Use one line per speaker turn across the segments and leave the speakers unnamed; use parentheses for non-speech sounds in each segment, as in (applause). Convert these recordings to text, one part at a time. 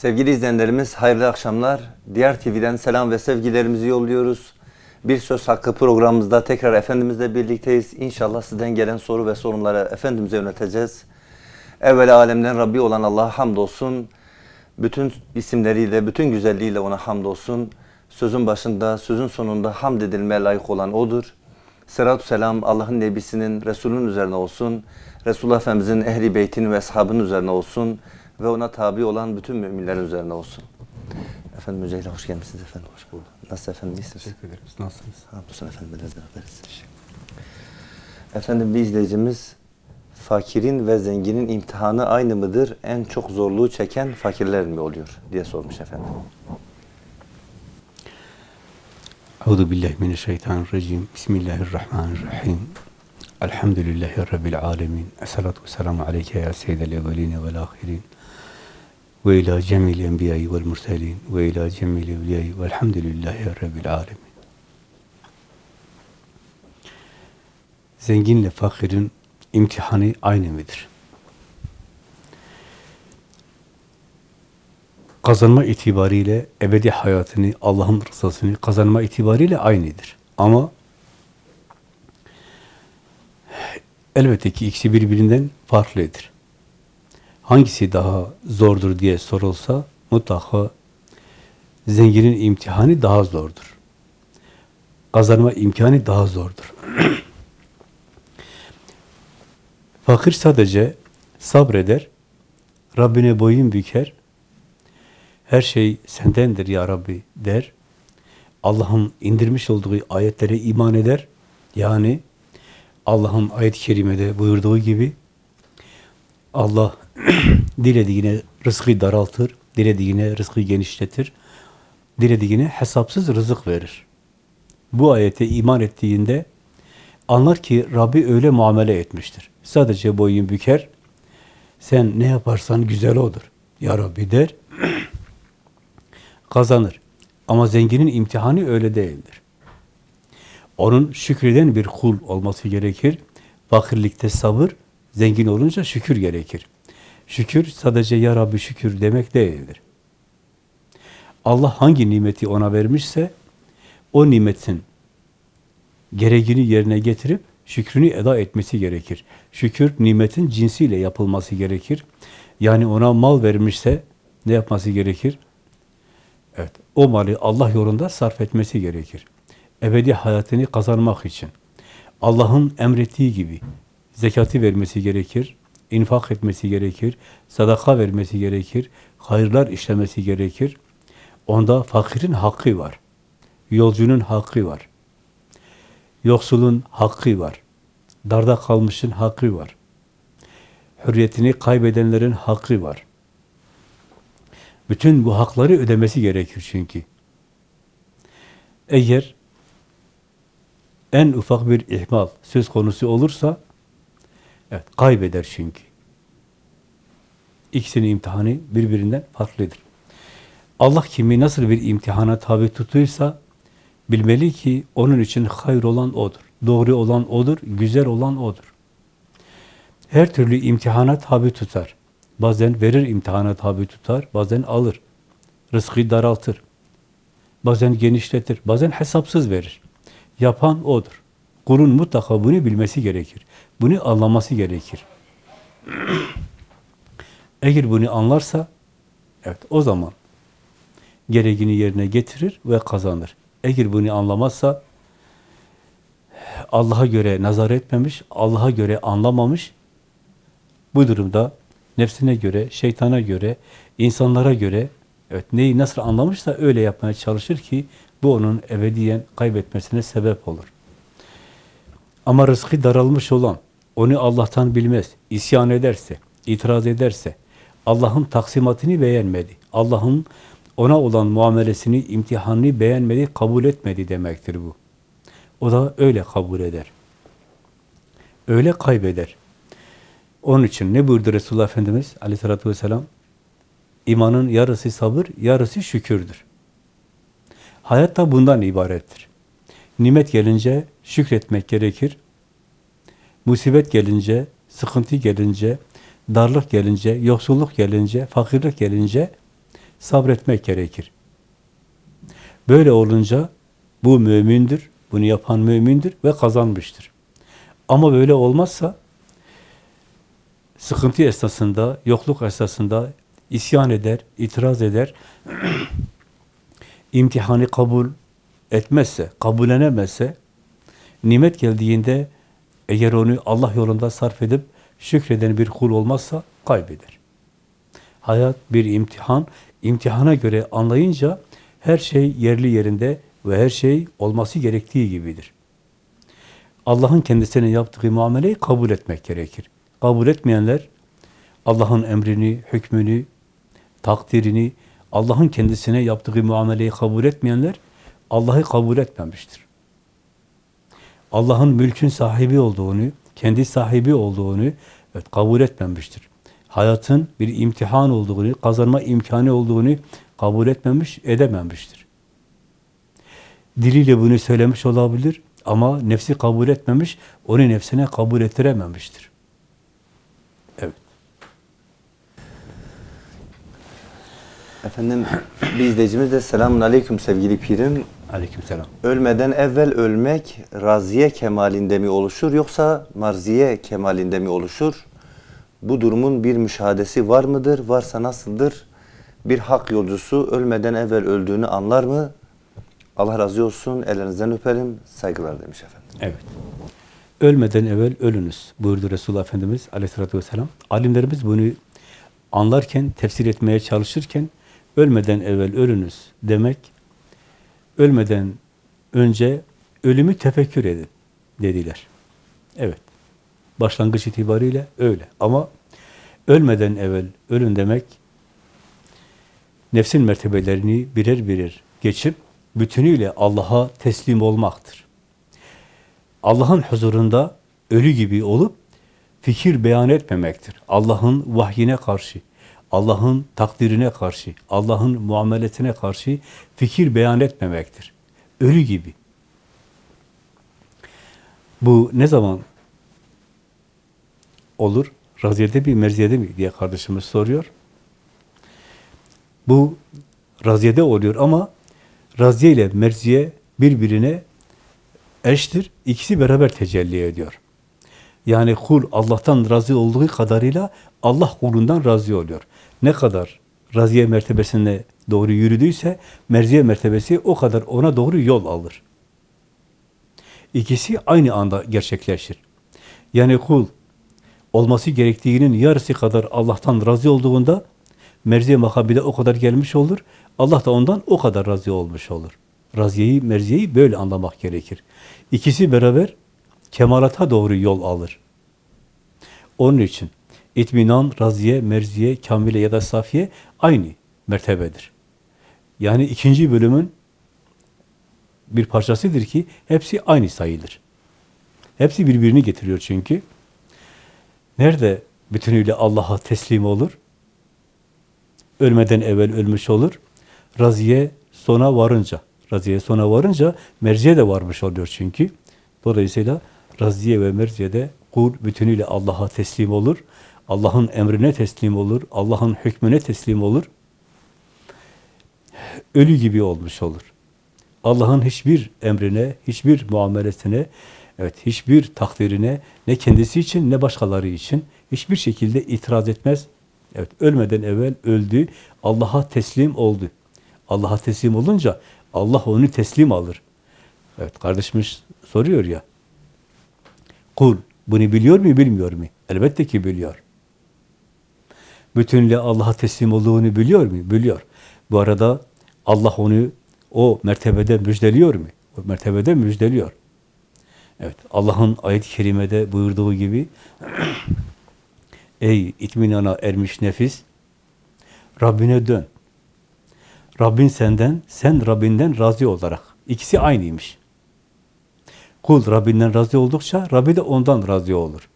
Sevgili izleyenlerimiz hayırlı akşamlar. Diğer TV'den selam ve sevgilerimizi yolluyoruz. Bir Söz Hakkı programımızda tekrar Efendimizle birlikteyiz. İnşallah sizden gelen soru ve sorunları Efendimiz'e yöneteceğiz. Evvela alemden Rabbi olan Allah'a hamdolsun. Bütün isimleriyle, bütün güzelliğiyle ona hamdolsun. Sözün başında, sözün sonunda hamd edilmeye layık olan O'dur. Selatü selam Allah'ın Nebisinin, Resulünün üzerine olsun. Resulullah Efendimizin ehli beytinin ve ashabının üzerine olsun. Ve ona tabi olan bütün müminlerin üzerine olsun. Efendim öncelikle hoş geldiniz efendim. Hoş bulduk. Nasıl efendim iyisiniz?
Teşekkür ederiz. Nasılsınız?
Hamdolsun efendim biraz beraberiz. Efendim bir izleyicimiz fakirin ve zenginin imtihanı aynı mıdır? En çok zorluğu çeken fakirler mi oluyor diye sormuş efendim.
Euzu billahi mineşşeytanirracim. Bismillahirrahmanirrahim. Elhamdülillahi rabbil alamin. Essalatu vesselamu aleyke ya seyyidel evvelin ve'l ahirin. Cemil enbiya'i ve'l murselin ve ila cemil evliya'i ve'lhamdülillahi rabbil alamin. Zenginle fakirin imtihanı aynı mıdır? kazanma itibariyle ebedi hayatını, Allah'ın rızasını kazanma itibariyle aynıdır. Ama elbette ki ikisi birbirinden farklıdır. Hangisi daha zordur diye sorulsa mutlaka zenginin imtihanı daha zordur. Kazanma imkanı daha zordur. (clears throat) Fakir sadece sabreder, Rabbine boyun büker, her şey sendendir ya Rabbi der. Allah'ın indirmiş olduğu ayetlere iman eder. Yani Allah'ın ayet-i kerimede buyurduğu gibi Allah dilediğine rızkı daraltır, dilediğine rızkı genişletir, dilediğine hesapsız rızık verir. Bu ayete iman ettiğinde anlar ki Rabbi öyle muamele etmiştir. Sadece boyun büker, sen ne yaparsan güzel odur. Ya Rabbi der, (clears throat) kazanır. Ama zenginin imtihanı öyle değildir. Onun şükreden bir kul olması gerekir. Fakirlikte sabır, zengin olunca şükür gerekir. Şükür sadece ya Rabbi şükür demek değildir. Allah hangi nimeti ona vermişse o nimetin gereğini yerine getirip şükrünü eda etmesi gerekir. Şükür nimetin cinsiyle yapılması gerekir. Yani ona mal vermişse ne yapması gerekir? Evet, o mali Allah yolunda sarf etmesi gerekir. Ebedi hayatını kazanmak için. Allah'ın emrettiği gibi zekatı vermesi gerekir, infak etmesi gerekir, sadaka vermesi gerekir, hayırlar işlemesi gerekir. Onda fakirin hakkı var, yolcunun hakkı var, yoksulun hakkı var, darda kalmışın hakkı var, hürriyetini kaybedenlerin hakkı var. Bütün bu hakları ödemesi gerekir çünkü. Eğer en ufak bir ihmal söz konusu olursa evet kaybeder çünkü. İkisinin imtihanı birbirinden farklıdır. Allah kimi nasıl bir imtihana tabi tutuyorsa bilmeli ki onun için hayır olan odur. Doğru olan odur, güzel olan odur. Her türlü imtihana tabi tutar. Bazen verir imtihana tabi tutar, bazen alır. Rızkı daraltır. Bazen genişletir, bazen hesapsız verir. Yapan odur. Kulun mutlaka bunu bilmesi gerekir. Bunu anlaması gerekir. Eğer bunu anlarsa, evet o zaman gereğini yerine getirir ve kazanır. Eğer bunu anlamazsa, Allah'a göre nazar etmemiş, Allah'a göre anlamamış, bu durumda nefsine göre, şeytana göre, insanlara göre evet neyi nasıl anlamışsa öyle yapmaya çalışır ki bu onun ebediyen kaybetmesine sebep olur. Ama rızkı daralmış olan, onu Allah'tan bilmez, isyan ederse, itiraz ederse, Allah'ın taksimatını beğenmedi, Allah'ın ona olan muamelesini, imtihanını beğenmedi, kabul etmedi demektir bu. O da öyle kabul eder. Öyle kaybeder. Onun için ne buyurdu Resulullah Efendimiz aleyhissalatü vesselam? İmanın yarısı sabır, yarısı şükürdür. Hayat da bundan ibarettir. Nimet gelince şükretmek gerekir. Musibet gelince, sıkıntı gelince, darlık gelince, yoksulluk gelince, fakirlik gelince sabretmek gerekir. Böyle olunca bu mümindir, bunu yapan mümindir ve kazanmıştır. Ama böyle olmazsa sıkıntı esnasında, yokluk esnasında isyan eder, itiraz eder, (clears throat) imtihanı kabul etmezse, kabullenemezse, nimet geldiğinde eğer onu Allah yolunda sarf edip şükreden bir kul olmazsa kaybeder. Hayat bir imtihan, imtihana göre anlayınca her şey yerli yerinde ve her şey olması gerektiği gibidir. Allah'ın kendisine yaptığı muameleyi kabul etmek gerekir. Kabul etmeyenler Allah'ın emrini, hükmünü, takdirini, Allah'ın kendisine yaptığı muameleyi kabul etmeyenler Allah'ı kabul etmemiştir. Allah'ın mülkün sahibi olduğunu, kendi sahibi olduğunu evet, kabul etmemiştir. Hayatın bir imtihan olduğunu, kazanma imkanı olduğunu kabul etmemiş, edememiştir. Diliyle bunu söylemiş olabilir ama nefsi kabul etmemiş, onu nefsine kabul ettirememiştir. Evet.
Efendim bir izleyicimiz de selamun aleyküm sevgili pirim.
Aleykümselam.
Ölmeden evvel ölmek raziye kemalinde mi oluşur yoksa marziye kemalinde mi oluşur? Bu durumun bir müşahadesi var mıdır? Varsa nasıldır? Bir hak yolcusu ölmeden evvel öldüğünü anlar mı? Allah razı olsun. Ellerinizden öperim. Saygılar demiş efendim.
Evet. Ölmeden evvel ölünüz buyurdu Resulullah Efendimiz aleyhissalatü vesselam. Alimlerimiz bunu anlarken, tefsir etmeye çalışırken ölmeden evvel ölünüz demek ölmeden önce ölümü tefekkür edin dediler. Evet. Başlangıç itibariyle öyle. Ama ölmeden evvel ölün demek nefsin mertebelerini birer birer geçip bütünüyle Allah'a teslim olmaktır. Allah'ın huzurunda ölü gibi olup fikir beyan etmemektir. Allah'ın vahyine karşı, Allah'ın takdirine karşı, Allah'ın muameletine karşı fikir beyan etmemektir. Ölü gibi. Bu ne zaman olur? Raziyede mi, merziyede mi diye kardeşimiz soruyor. Bu raziyede oluyor ama raziye ile merziye birbirine eştir. İkisi beraber tecelli ediyor. Yani kul Allah'tan razı olduğu kadarıyla Allah kulundan razı oluyor. Ne kadar raziye mertebesine doğru yürüdüyse merziye mertebesi o kadar ona doğru yol alır. İkisi aynı anda gerçekleşir. Yani kul olması gerektiğinin yarısı kadar Allah'tan razı olduğunda merziye makabide o kadar gelmiş olur. Allah da ondan o kadar razı olmuş olur. Raziyeyi, merziyeyi böyle anlamak gerekir. İkisi beraber kemalata doğru yol alır. Onun için itminan, raziye, merziye, kamile ya da safiye aynı mertebedir. Yani ikinci bölümün bir parçasıdır ki hepsi aynı sayılır. Hepsi birbirini getiriyor çünkü. Nerede bütünüyle Allah'a teslim olur? Ölmeden evvel ölmüş olur. Raziye sona varınca, raziye sona varınca merziye de varmış oluyor çünkü. Dolayısıyla raziye ve merziyede kul bütünüyle Allah'a teslim olur. Allah'ın emrine teslim olur. Allah'ın hükmüne teslim olur. Ölü gibi olmuş olur. Allah'ın hiçbir emrine, hiçbir muamelesine, evet hiçbir takdirine ne kendisi için ne başkaları için hiçbir şekilde itiraz etmez. Evet ölmeden evvel öldü, Allah'a teslim oldu. Allah'a teslim olunca Allah onu teslim alır. Evet kardeşimiz soruyor ya. Kul bunu biliyor mu bilmiyor mu? Elbette ki biliyor. Bütünle Allah'a teslim olduğunu biliyor mu? Biliyor. Bu arada Allah onu o mertebede müjdeliyor mu? O mertebede müjdeliyor. Evet, Allah'ın ayet-i kerimede buyurduğu gibi Ey itminana ermiş nefis Rabbine dön. Rabbin senden, sen Rabbinden razı olarak. İkisi aynıymış. Kul Rabbinden razı oldukça Rabbi de ondan razı olur.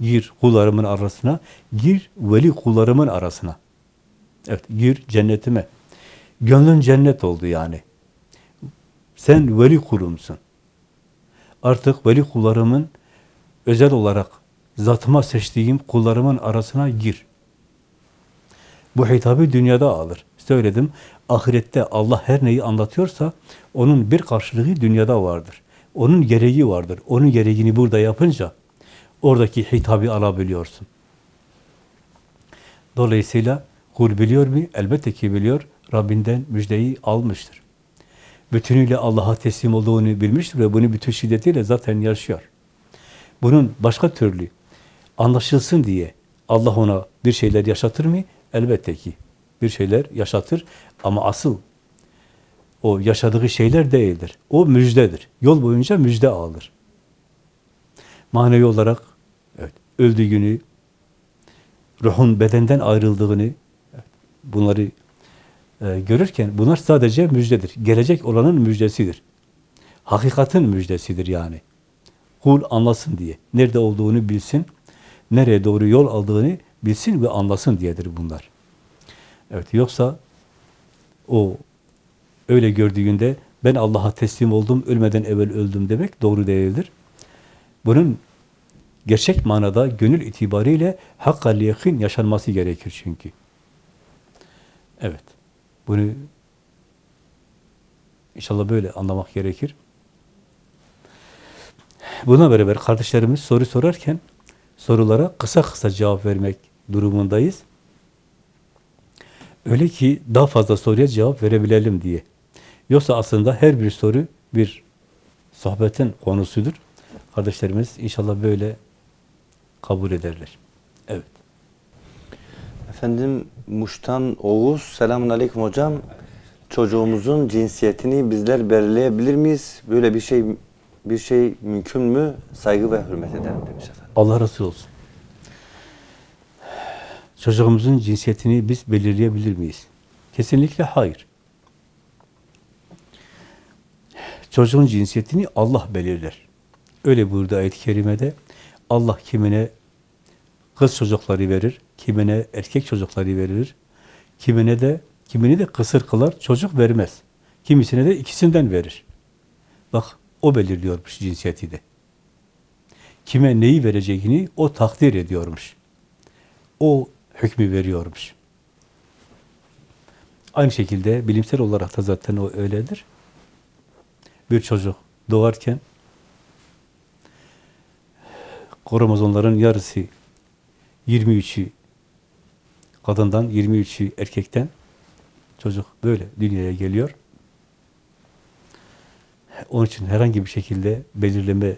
Gir kullarımın arasına, gir veli kullarımın arasına. Evet, gir cennetime. Gönlün cennet oldu yani. Sen veli kulumsun. Artık veli kullarımın özel olarak zatıma seçtiğim kullarımın arasına gir. Bu hitabı dünyada alır. Söyledim, ahirette Allah her neyi anlatıyorsa onun bir karşılığı dünyada vardır. Onun gereği vardır. Onun gereğini burada yapınca oradaki hitabı alabiliyorsun. Dolayısıyla kul biliyor mu? Elbette ki biliyor. Rabbinden müjdeyi almıştır. Bütünüyle Allah'a teslim olduğunu bilmiştir ve bunu bütün şiddetiyle zaten yaşıyor. Bunun başka türlü anlaşılsın diye Allah ona bir şeyler yaşatır mı? Elbette ki bir şeyler yaşatır ama asıl o yaşadığı şeyler değildir. O müjdedir. Yol boyunca müjde alır. Manevi olarak öldüğünü, ruhun bedenden ayrıldığını bunları e, görürken bunlar sadece müjdedir. Gelecek olanın müjdesidir. Hakikatin müjdesidir yani. Kul anlasın diye. Nerede olduğunu bilsin, nereye doğru yol aldığını bilsin ve anlasın diyedir bunlar. Evet, yoksa o öyle gördüğünde ben Allah'a teslim oldum, ölmeden evvel öldüm demek doğru değildir. Bunun gerçek manada gönül itibariyle hakka yakin yaşanması gerekir çünkü. Evet. Bunu inşallah böyle anlamak gerekir. Buna beraber kardeşlerimiz soru sorarken sorulara kısa kısa cevap vermek durumundayız. Öyle ki daha fazla soruya cevap verebilelim diye. Yoksa aslında her bir soru bir sohbetin konusudur. Kardeşlerimiz inşallah böyle kabul ederler. Evet.
Efendim Muş'tan Oğuz. Selamun Aleyküm hocam. Çocuğumuzun cinsiyetini bizler belirleyebilir miyiz? Böyle bir şey bir şey mümkün mü? Saygı ve hürmet ederim demiş efendim.
Allah razı olsun. Çocuğumuzun cinsiyetini biz belirleyebilir miyiz? Kesinlikle hayır. Çocuğun cinsiyetini Allah belirler. Öyle buyurdu ayet-i kerimede. Allah kimine kız çocukları verir, kimine erkek çocukları verir, kimine de kimini de kısır kılar, çocuk vermez. Kimisine de ikisinden verir. Bak o belirliyormuş cinsiyeti de. Kime neyi vereceğini o takdir ediyormuş. O hükmü veriyormuş. Aynı şekilde bilimsel olarak da zaten o öyledir. Bir çocuk doğarken kromozomların yarısı 23'ü kadından 23'ü erkekten çocuk böyle dünyaya geliyor. Onun için herhangi bir şekilde belirleme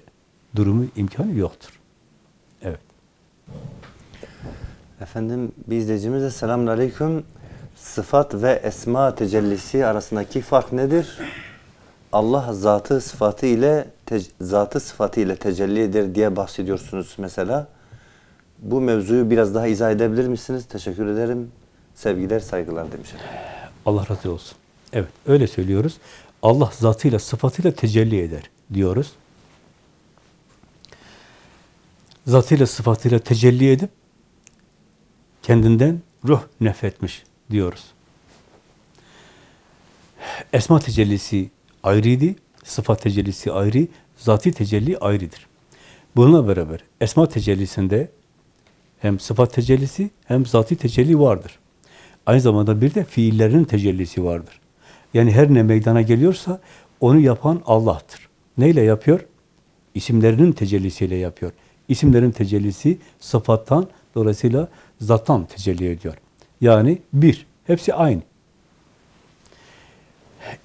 durumu imkanı yoktur. Evet.
Efendim bir izleyicimiz de selamun aleyküm. Sıfat ve esma tecellisi arasındaki fark nedir? Allah zatı sıfatı ile zatı sıfatı ile tecelli eder diye bahsediyorsunuz mesela. Bu mevzuyu biraz daha izah edebilir misiniz? Teşekkür ederim. Sevgiler, saygılar demiş.
Allah razı olsun. Evet, öyle söylüyoruz. Allah zatıyla, sıfatıyla tecelli eder diyoruz. Zatıyla, sıfatıyla tecelli edip kendinden ruh nefretmiş diyoruz. Esma tecellisi ayrıydı, sıfat tecellisi ayrı, zati tecelli ayrıdır. Bununla beraber esma tecellisinde hem sıfat tecellisi hem zati tecelli vardır. Aynı zamanda bir de fiillerin tecellisi vardır. Yani her ne meydana geliyorsa onu yapan Allah'tır. Neyle yapıyor? İsimlerinin tecellisiyle yapıyor. İsimlerin tecellisi sıfattan, dolayısıyla zattan tecelli ediyor. Yani bir, hepsi aynı.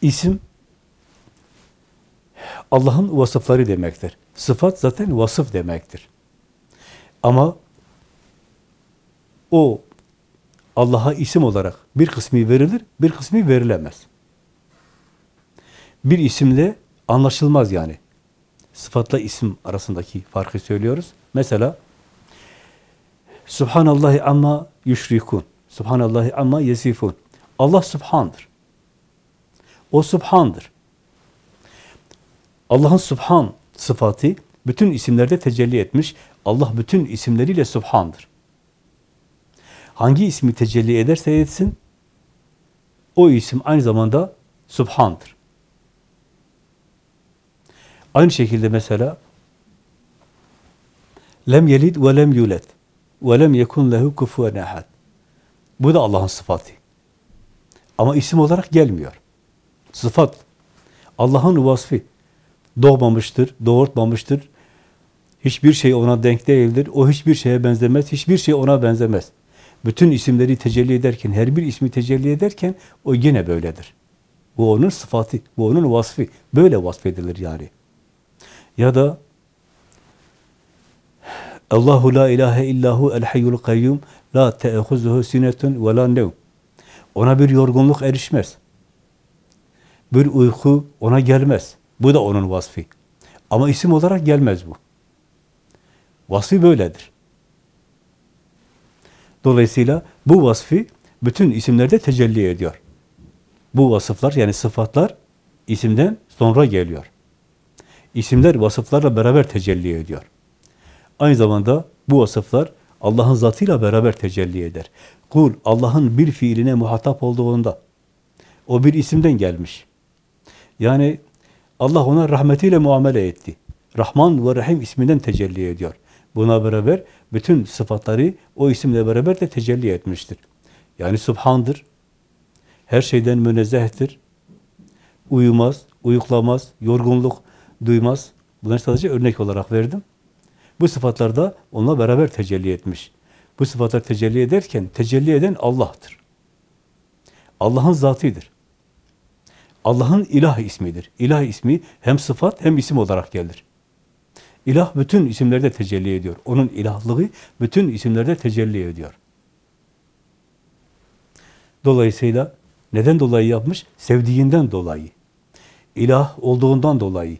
İsim Allah'ın vasıfları demektir. Sıfat zaten vasıf demektir. Ama o Allah'a isim olarak bir kısmı verilir, bir kısmı verilemez. Bir isimle anlaşılmaz yani. Sıfatla isim arasındaki farkı söylüyoruz. Mesela Subhanallahi amma yüşrikun. Subhanallahi amma yesifun. Allah Subhan'dır. O Subhan'dır. Allah'ın Subhan sıfatı bütün isimlerde tecelli etmiş. Allah bütün isimleriyle Subhan'dır. Hangi ismi tecelli ederse etsin, o isim aynı zamanda Subhan'dır. Aynı şekilde mesela lem yelid ve lem yulet ve lem yekun lehu kufuven ehad. Bu da Allah'ın sıfatı. Ama isim olarak gelmiyor. Sıfat. Allah'ın vasfı. Doğmamıştır, doğurtmamıştır. Hiçbir şey ona denk değildir. O hiçbir şeye benzemez, hiçbir şey ona benzemez. Bütün isimleri tecelli ederken, her bir ismi tecelli ederken o yine böyledir. Bu onun sıfatı, bu onun vasfı. Böyle vasfedilir yani. Ya da Allahu la ilahe illahu el hayyul kayyum la te'ehuzuhu sinetun ve la nevm. Ona bir yorgunluk erişmez. Bir uyku ona gelmez. Bu da onun vasfı. Ama isim olarak gelmez bu. Vasfı böyledir. Dolayısıyla bu vasfı bütün isimlerde tecelli ediyor. Bu vasıflar yani sıfatlar isimden sonra geliyor. İsimler vasıflarla beraber tecelli ediyor. Aynı zamanda bu vasıflar Allah'ın zatıyla beraber tecelli eder. Kul Allah'ın bir fiiline muhatap olduğunda o bir isimden gelmiş. Yani Allah ona rahmetiyle muamele etti. Rahman ve Rahim isminden tecelli ediyor. Buna beraber bütün sıfatları o isimle beraber de tecelli etmiştir. Yani Subhan'dır. Her şeyden münezzehtir. Uyumaz, uyuklamaz, yorgunluk duymaz. Bunları sadece örnek olarak verdim. Bu sıfatlar da onunla beraber tecelli etmiş. Bu sıfatlar tecelli ederken tecelli eden Allah'tır. Allah'ın zatıdır. Allah'ın ilah ismidir. İlah ismi hem sıfat hem isim olarak gelir. İlah bütün isimlerde tecelli ediyor. Onun ilahlığı bütün isimlerde tecelli ediyor. Dolayısıyla neden dolayı yapmış? Sevdiğinden dolayı. İlah olduğundan dolayı.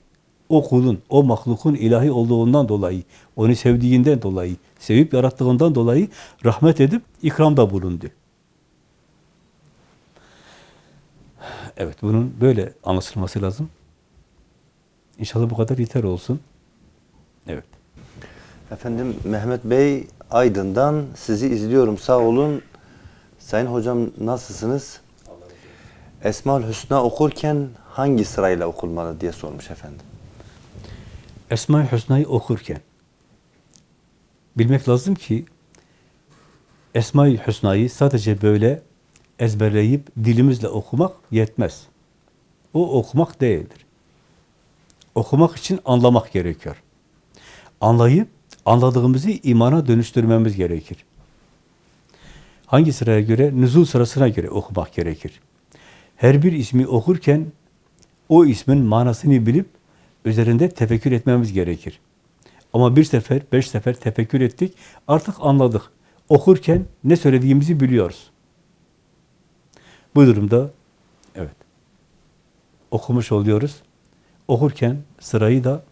O kulun, o mahlukun ilahi olduğundan dolayı, onu sevdiğinden dolayı, sevip yarattığından dolayı rahmet edip ikramda bulundu. Evet, bunun böyle anlaşılması lazım. İnşallah bu kadar yeter olsun. Evet.
Efendim Mehmet Bey Aydın'dan sizi izliyorum. Sağ olun. Sayın hocam nasılsınız? Esmaül Hüsna okurken hangi sırayla okunmalı diye sormuş efendim.
Esma-i Hüsna'yı okurken bilmek lazım ki Esma-i Hüsna'yı sadece böyle ezberleyip dilimizle okumak yetmez. O okumak değildir. Okumak için anlamak gerekiyor. Anlayıp anladığımızı imana dönüştürmemiz gerekir. Hangi sıraya göre? Nüzul sırasına göre okumak gerekir. Her bir ismi okurken o ismin manasını bilip üzerinde tefekkür etmemiz gerekir. Ama bir sefer, beş sefer tefekkür ettik, artık anladık. Okurken ne söylediğimizi biliyoruz. Bu durumda, evet, okumuş oluyoruz. Okurken sırayı da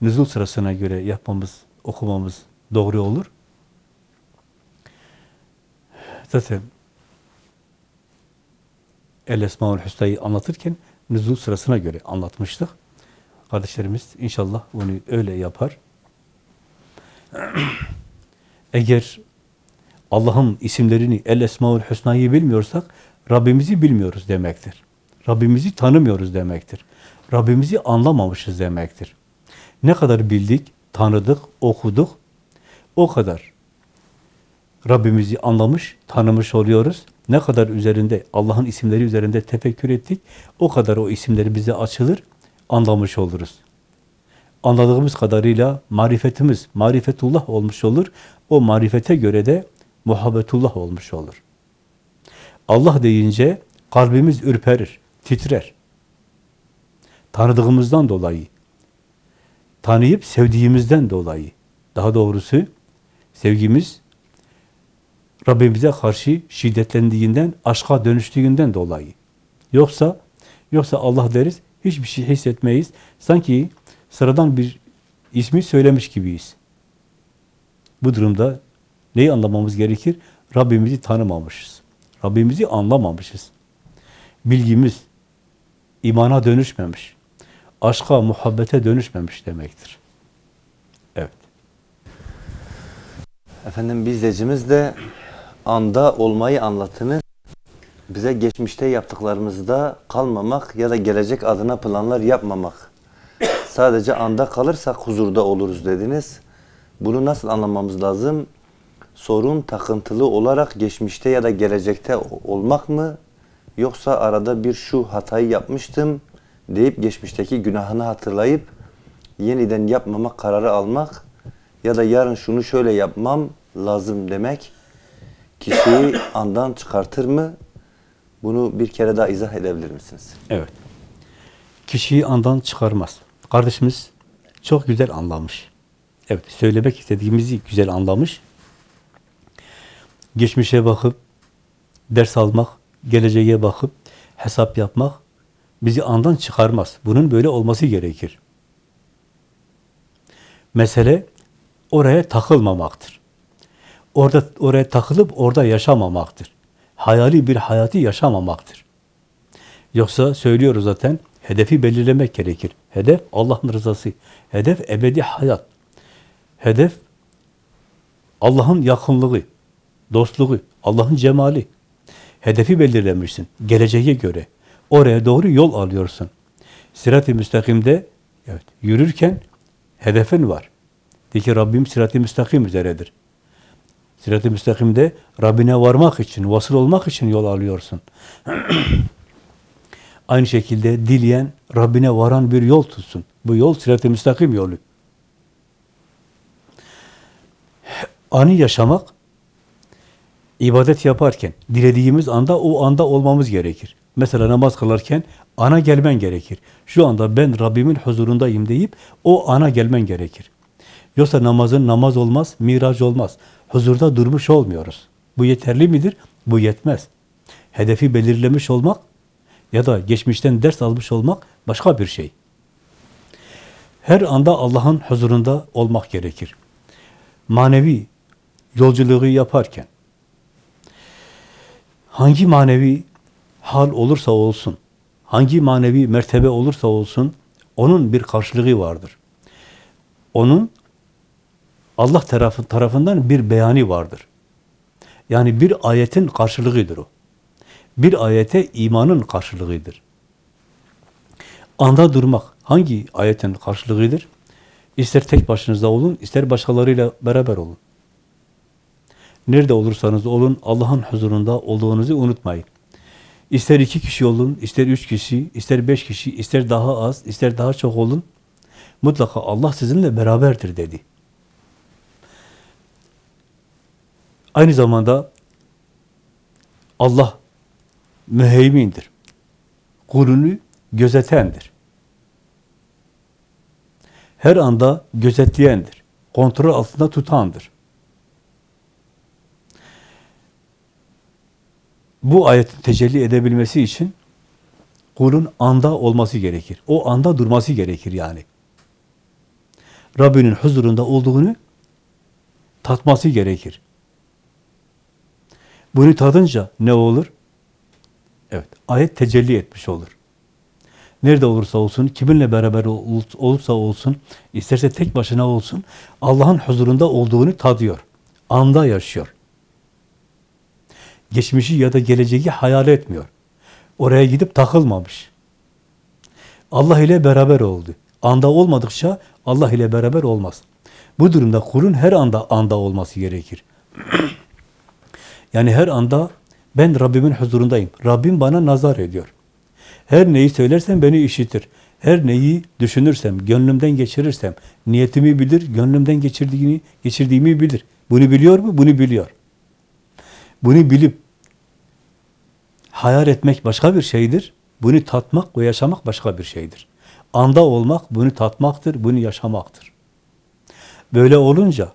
nüzul sırasına göre yapmamız, okumamız doğru olur. Zaten El Esmaül Hüsna'yı anlatırken nüzul sırasına göre anlatmıştık. Kardeşlerimiz inşallah bunu öyle yapar. (clears throat) Eğer Allah'ın isimlerini, El Esmaül Hüsna'yı bilmiyorsak Rabbimizi bilmiyoruz demektir. Rabbimizi tanımıyoruz demektir. Rabbimizi anlamamışız demektir. Ne kadar bildik, tanıdık, okuduk o kadar Rabbimizi anlamış, tanımış oluyoruz. Ne kadar üzerinde, Allah'ın isimleri üzerinde tefekkür ettik, o kadar o isimleri bize açılır, anlamış oluruz. Anladığımız kadarıyla marifetimiz, marifetullah olmuş olur. O marifete göre de muhabbetullah olmuş olur. Allah deyince kalbimiz ürperir, titrer. Tanıdığımızdan dolayı, tanıyıp sevdiğimizden dolayı, daha doğrusu sevgimiz Rabbimize karşı şiddetlendiğinden, aşka dönüştüğünden dolayı. Yoksa yoksa Allah deriz, hiçbir şey hissetmeyiz. Sanki sıradan bir ismi söylemiş gibiyiz. Bu durumda neyi anlamamız gerekir? Rabbimizi tanımamışız. Rabbimizi anlamamışız. Bilgimiz imana dönüşmemiş. Aşka, muhabbete dönüşmemiş demektir. Evet.
Efendim bir izleyicimiz de anda olmayı anlatınız. Bize geçmişte yaptıklarımızda kalmamak ya da gelecek adına planlar yapmamak. Sadece anda kalırsak huzurda oluruz dediniz. Bunu nasıl anlamamız lazım? Sorun takıntılı olarak geçmişte ya da gelecekte olmak mı? Yoksa arada bir şu hatayı yapmıştım deyip geçmişteki günahını hatırlayıp yeniden yapmamak kararı almak ya da yarın şunu şöyle yapmam lazım demek kişiyi (coughs) andan çıkartır mı? Bunu bir kere daha izah edebilir misiniz?
Evet. Kişiyi andan çıkarmaz. Kardeşimiz çok güzel anlamış. Evet, söylemek istediğimizi güzel anlamış. Geçmişe bakıp, ders almak, geleceğe bakıp, hesap yapmak bizi andan çıkarmaz. Bunun böyle olması gerekir. Mesele oraya takılmamaktır. Orada oraya takılıp orada yaşamamaktır. Hayali bir hayatı yaşamamaktır. Yoksa söylüyoruz zaten, hedefi belirlemek gerekir. Hedef Allah'ın rızası. Hedef ebedi hayat. Hedef Allah'ın yakınlığı, dostluğu, Allah'ın cemali. Hedefi belirlemişsin geleceğe göre. Oraya doğru yol alıyorsun. Sirat-i müstakimde evet, yürürken hedefin var. De ki Rabbim sirat-i müstakim üzeredir. Sirat-i müstakimde Rabbine varmak için, vasıl olmak için yol alıyorsun. (clears throat) Aynı şekilde dileyen Rabbine varan bir yol tutsun. Bu yol sirat-i müstakim yolu. Anı yaşamak, ibadet yaparken, dilediğimiz anda o anda olmamız gerekir. Mesela namaz kılarken ana gelmen gerekir. Şu anda ben Rabbimin huzurundayım deyip o ana gelmen gerekir. Yoksa namazın namaz olmaz, miraç olmaz. Huzurda durmuş olmuyoruz. Bu yeterli midir? Bu yetmez. Hedefi belirlemiş olmak ya da geçmişten ders almış olmak başka bir şey. Her anda Allah'ın huzurunda olmak gerekir. Manevi yolculuğu yaparken hangi manevi hal olursa olsun, hangi manevi mertebe olursa olsun onun bir karşılığı vardır. Onun Allah tarafı, tarafından bir beyani vardır. Yani bir ayetin karşılığıdır o. Bir ayete imanın karşılığıdır. Anda durmak hangi ayetin karşılığıdır? İster tek başınıza olun, ister başkalarıyla beraber olun. Nerede olursanız olun, Allah'ın huzurunda olduğunuzu unutmayın. İster iki kişi olun, ister üç kişi, ister beş kişi, ister daha az, ister daha çok olun. Mutlaka Allah sizinle beraberdir dedi. Aynı zamanda Allah müheymindir. Kulunu gözetendir. Her anda gözetleyendir. Kontrol altında tutandır. Bu ayetin tecelli edebilmesi için kulun anda olması gerekir. O anda durması gerekir yani. Rabbinin huzurunda olduğunu tatması gerekir. Bunu tadınca ne olur? Evet, ayet tecelli etmiş olur. Nerede olursa olsun, kiminle beraber ol- olursa olsun, isterse tek başına olsun, Allah'ın huzurunda olduğunu tadıyor. Anda yaşıyor. Geçmişi ya da geleceği hayal etmiyor. Oraya gidip takılmamış. Allah ile beraber oldu. Anda olmadıkça Allah ile beraber olmaz. Bu durumda kulun her anda anda olması gerekir. (clears throat) Yani her anda ben Rabbimin huzurundayım. Rabbim bana nazar ediyor. Her neyi söylersem beni işitir. Her neyi düşünürsem, gönlümden geçirirsem, niyetimi bilir, gönlümden geçirdiğini, geçirdiğimi bilir. Bunu biliyor mu? Bunu biliyor. Bunu bilip hayal etmek başka bir şeydir. Bunu tatmak ve yaşamak başka bir şeydir. Anda olmak bunu tatmaktır, bunu yaşamaktır. Böyle olunca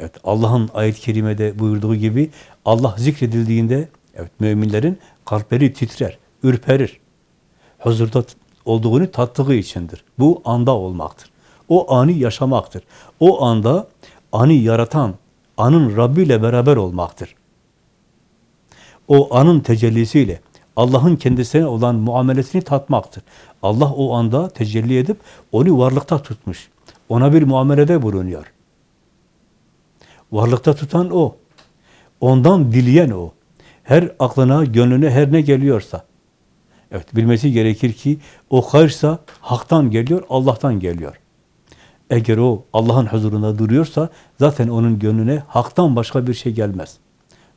Evet Allah'ın ayet-i kerimede buyurduğu gibi Allah zikredildiğinde evet müminlerin kalpleri titrer, ürperir. Huzurda olduğunu tattığı içindir. Bu anda olmaktır. O anı yaşamaktır. O anda anı yaratan, anın Rabbi ile beraber olmaktır. O anın tecellisiyle Allah'ın kendisine olan muamelesini tatmaktır. Allah o anda tecelli edip onu varlıkta tutmuş. Ona bir muamelede bulunuyor. Varlıkta tutan o. Ondan dileyen o. Her aklına, gönlüne her ne geliyorsa. Evet, bilmesi gerekir ki o hayırsa haktan geliyor, Allah'tan geliyor. Eğer o Allah'ın huzurunda duruyorsa zaten onun gönlüne haktan başka bir şey gelmez.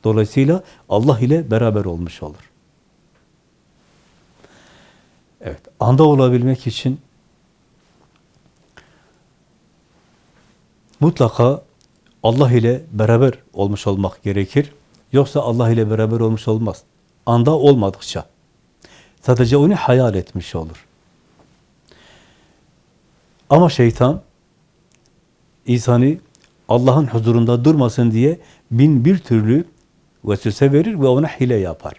Dolayısıyla Allah ile beraber olmuş olur. Evet, anda olabilmek için mutlaka Allah ile beraber olmuş olmak gerekir. Yoksa Allah ile beraber olmuş olmaz. Anda olmadıkça. Sadece onu hayal etmiş olur. Ama şeytan insanı Allah'ın huzurunda durmasın diye bin bir türlü vesvese verir ve ona hile yapar.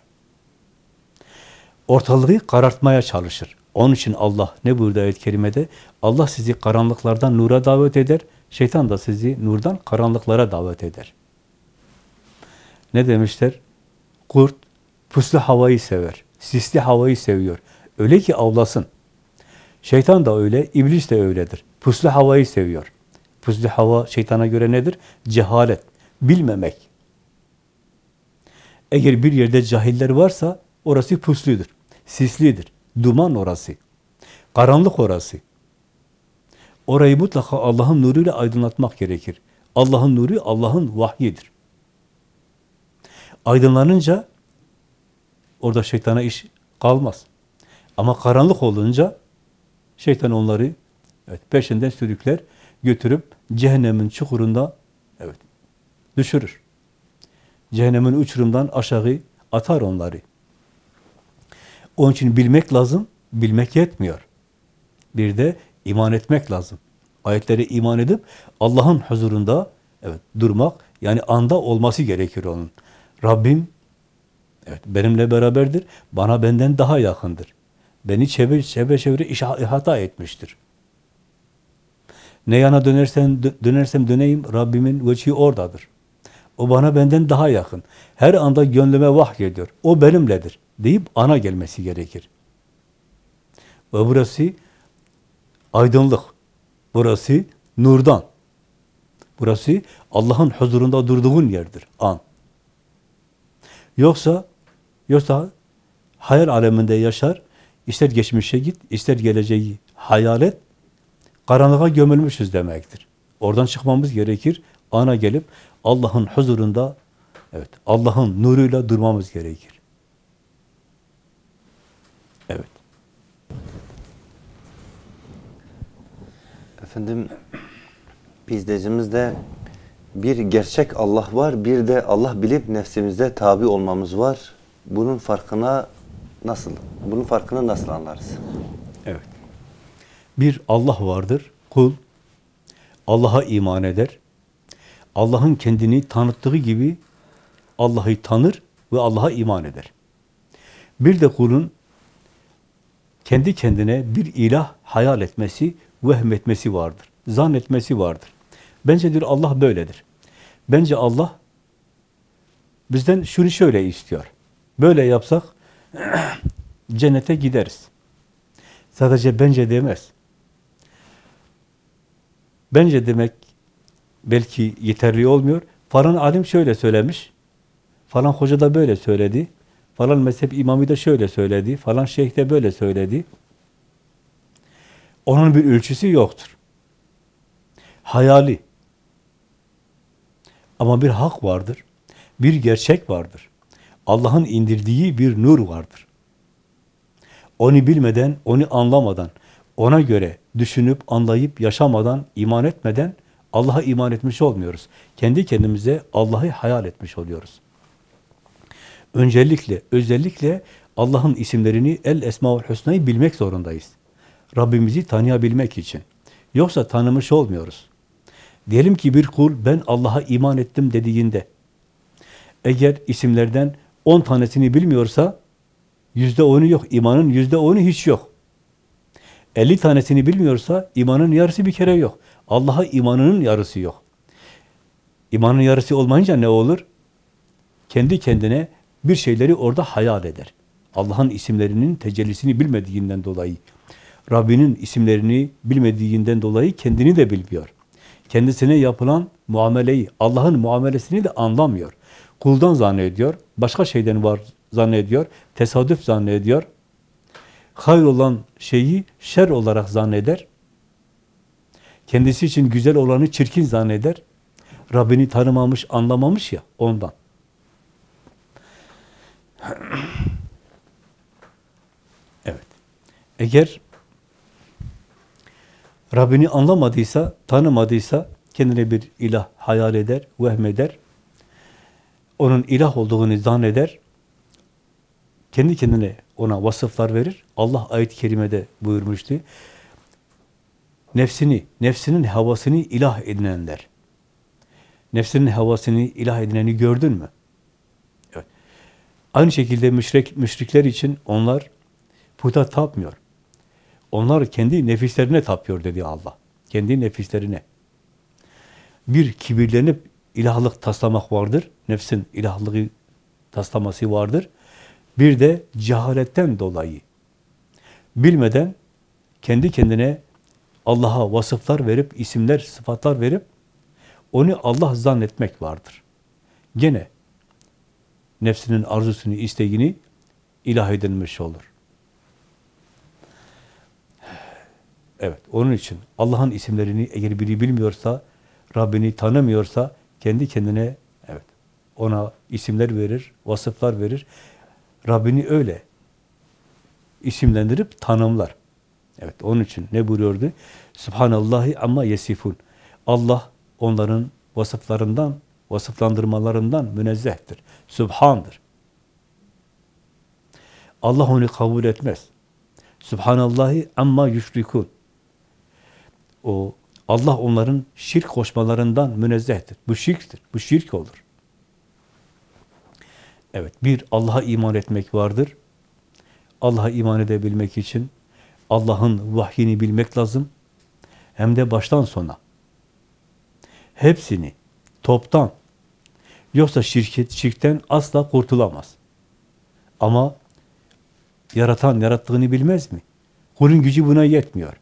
Ortalığı karartmaya çalışır. Onun için Allah ne buyurdu ayet-i kerimede? Allah sizi karanlıklardan nura davet eder, şeytan da sizi nurdan karanlıklara davet eder. Ne demişler? Kurt puslu havayı sever, sisli havayı seviyor. Öyle ki avlasın. Şeytan da öyle, iblis de öyledir. Puslu havayı seviyor. Puslu hava şeytana göre nedir? Cehalet, bilmemek. Eğer bir yerde cahiller varsa orası pusludur, sislidir, duman orası, karanlık orası. Orayı mutlaka Allah'ın nuruyla aydınlatmak gerekir. Allah'ın nuru Allah'ın vahyidir. Aydınlanınca orada şeytana iş kalmaz. Ama karanlık olunca şeytan onları evet, peşinden sürükler, götürüp cehennemin çukurunda evet düşürür. Cehennemin uçurumdan aşağı atar onları. Onun için bilmek lazım, bilmek yetmiyor. Bir de iman etmek lazım. Ayetlere iman edip Allah'ın huzurunda evet durmak yani anda olması gerekir onun. Rabbim evet benimle beraberdir. Bana benden daha yakındır. Beni çevre çevre, çevre ihata etmiştir. Ne yana dönersen dönersem döneyim Rabbimin veçhi oradadır. O bana benden daha yakın. Her anda gönlüme vahyediyor. O benimledir deyip ana gelmesi gerekir. Ve burası aydınlık. Burası nurdan. Burası Allah'ın huzurunda durduğun yerdir. An. Yoksa yoksa hayal aleminde yaşar, ister geçmişe git, ister geleceği hayal et, karanlığa gömülmüşüz demektir. Oradan çıkmamız gerekir. Ana gelip Allah'ın huzurunda evet Allah'ın nuruyla durmamız gerekir. Evet.
Efendim bir izleyicimizde bir gerçek Allah var, bir de Allah bilip nefsimizde tabi olmamız var. Bunun farkına nasıl? Bunun farkını nasıl anlarız?
Evet. Bir Allah vardır, kul Allah'a iman eder. Allah'ın kendini tanıttığı gibi Allah'ı tanır ve Allah'a iman eder. Bir de kulun kendi kendine bir ilah hayal etmesi, vehmetmesi vardır. Zannetmesi vardır. Bence diyor Allah böyledir. Bence Allah bizden şunu şöyle istiyor. Böyle yapsak (clears throat) cennete gideriz. Sadece bence demez. Bence demek belki yeterli olmuyor. Falan alim şöyle söylemiş. Falan hoca da böyle söyledi. Falan mezhep imamı da şöyle söyledi. Falan şeyh de böyle söyledi. Onun bir ölçüsü yoktur. Hayali. Ama bir hak vardır. Bir gerçek vardır. Allah'ın indirdiği bir nur vardır. Onu bilmeden, onu anlamadan, ona göre düşünüp, anlayıp, yaşamadan, iman etmeden Allah'a iman etmiş olmuyoruz. Kendi kendimize Allah'ı hayal etmiş oluyoruz. Öncelikle, özellikle Allah'ın isimlerini, El Esmaül Hüsna'yı bilmek zorundayız. Rabbimizi tanıyabilmek için. Yoksa tanımış olmuyoruz. Diyelim ki bir kul ben Allah'a iman ettim dediğinde eğer isimlerden 10 tanesini bilmiyorsa yüzde onu yok. imanın yüzde onu hiç yok. 50 tanesini bilmiyorsa imanın yarısı bir kere yok. Allah'a imanının yarısı yok. İmanın yarısı olmayınca ne olur? Kendi kendine bir şeyleri orada hayal eder. Allah'ın isimlerinin tecellisini bilmediğinden dolayı, Rabbinin isimlerini bilmediğinden dolayı kendini de bilmiyor. Kendisine yapılan muameleyi, Allah'ın muamelesini de anlamıyor. Kuldan zannediyor, başka şeyden var zannediyor, tesadüf zannediyor. Hayır olan şeyi şer olarak zanneder. Kendisi için güzel olanı çirkin zanneder. Rabbini tanımamış, anlamamış ya ondan. (clears throat) Evet. Eğer Rabbini anlamadıysa, tanımadıysa kendine bir ilah hayal eder, vehmeder. Onun ilah olduğunu zanneder. Kendi kendine ona vasıflar verir. Allah ayet-i kerimede buyurmuştu. Nefsini, nefsinin havasını ilah edinenler. Nefsinin havasını ilah edineni gördün mü? Evet. Aynı şekilde müşrik, müşrikler için onlar puta tapmıyor. Onlar kendi nefislerine tapıyor dedi Allah. Kendi nefislerine. Bir kibirlenip ilahlık taslamak vardır. Nefsin ilahlığı taslaması vardır. Bir de cehaletten dolayı bilmeden kendi kendine Allah'a vasıflar verip, isimler, sıfatlar verip onu Allah zannetmek vardır. Gene nefsinin arzusunu, isteğini ilah edilmiş olur. Evet, onun için Allah'ın isimlerini eğer biri bilmiyorsa, Rabbini tanımıyorsa kendi kendine evet ona isimler verir, vasıflar verir. Rabbini öyle isimlendirip tanımlar. Evet, onun için ne buyuruyordu? Subhanallahi amma yesifun. Allah onların vasıflarından, vasıflandırmalarından münezzehtir. Subhandır. Allah onu kabul etmez. Subhanallahi amma yüşrikun. O Allah onların şirk koşmalarından münezzehtir. Bu şirktir. Bu şirk olur. Evet, bir Allah'a iman etmek vardır. Allah'a iman edebilmek için Allah'ın vahyini bilmek lazım. Hem de baştan sona. Hepsini, toptan. Yoksa şirket, şirkten asla kurtulamaz. Ama yaratan yarattığını bilmez mi? Kulun gücü buna yetmiyor.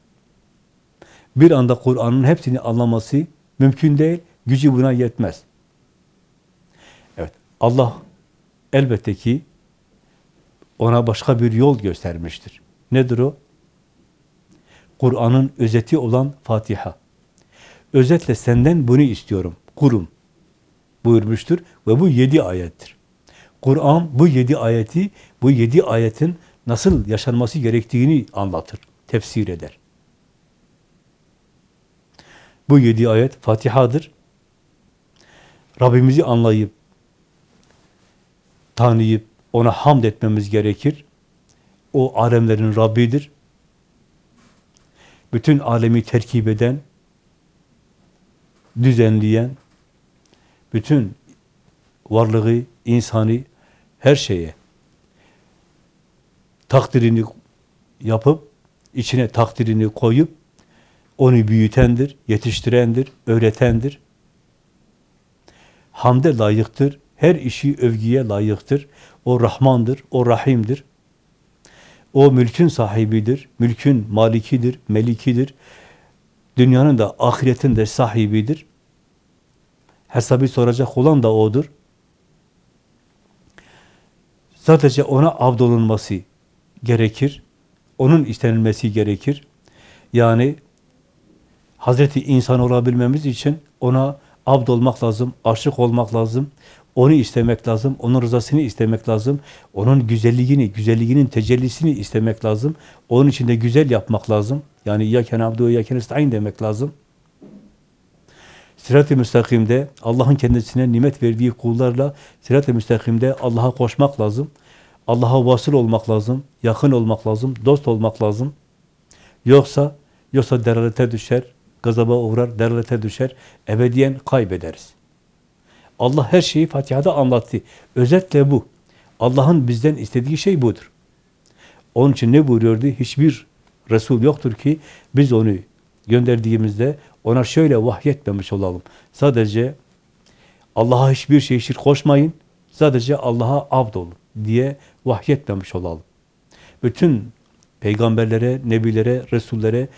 Bir anda Kur'an'ın hepsini anlaması mümkün değil, gücü buna yetmez. Evet, Allah elbette ki ona başka bir yol göstermiştir. Nedir o? Kur'an'ın özeti olan Fatiha. Özetle senden bunu istiyorum, kurum buyurmuştur ve bu yedi ayettir. Kur'an bu yedi ayeti, bu yedi ayetin nasıl yaşanması gerektiğini anlatır, tefsir eder. Bu yedi ayet Fatiha'dır. Rabbimizi anlayıp, tanıyıp, ona hamd etmemiz gerekir. O alemlerin Rabbidir. Bütün alemi terkip eden, düzenleyen, bütün varlığı, insanı, her şeye takdirini yapıp, içine takdirini koyup, onu büyütendir, yetiştirendir, öğretendir. Hamde layıktır, her işi övgüye layıktır. O Rahmandır, o Rahim'dir. O mülkün sahibidir, mülkün malikidir, melikidir. Dünyanın da ahiretin de sahibidir. Hesabı soracak olan da O'dur. Sadece ona abdolunması gerekir. Onun istenilmesi gerekir. Yani Hazreti insan olabilmemiz için ona abd olmak lazım, aşık olmak lazım, onu istemek lazım, onun rızasını istemek lazım, onun güzelliğini, güzelliğinin tecellisini istemek lazım, onun için de güzel yapmak lazım. Yani İyyâken abdû İyyâken esta'in demek lazım. Sirat-ı müstakimde Allah'ın kendisine nimet verdiği kullarla sirat-ı müstakimde Allah'a koşmak lazım. Allah'a vasıl olmak lazım, yakın olmak lazım, dost olmak lazım. Yoksa yoksa deralete düşer, gazaba uğrar, derlete düşer, ebediyen kaybederiz. Allah her şeyi Fatiha'da anlattı. Özetle bu. Allah'ın bizden istediği şey budur. Onun için ne buyuruyordu? Hiçbir Resul yoktur ki biz onu gönderdiğimizde ona şöyle vahyetmemiş olalım. Sadece Allah'a hiçbir şey şirk koşmayın. Sadece Allah'a abd olun diye vahyetmemiş olalım. Bütün peygamberlere, nebilere, resullere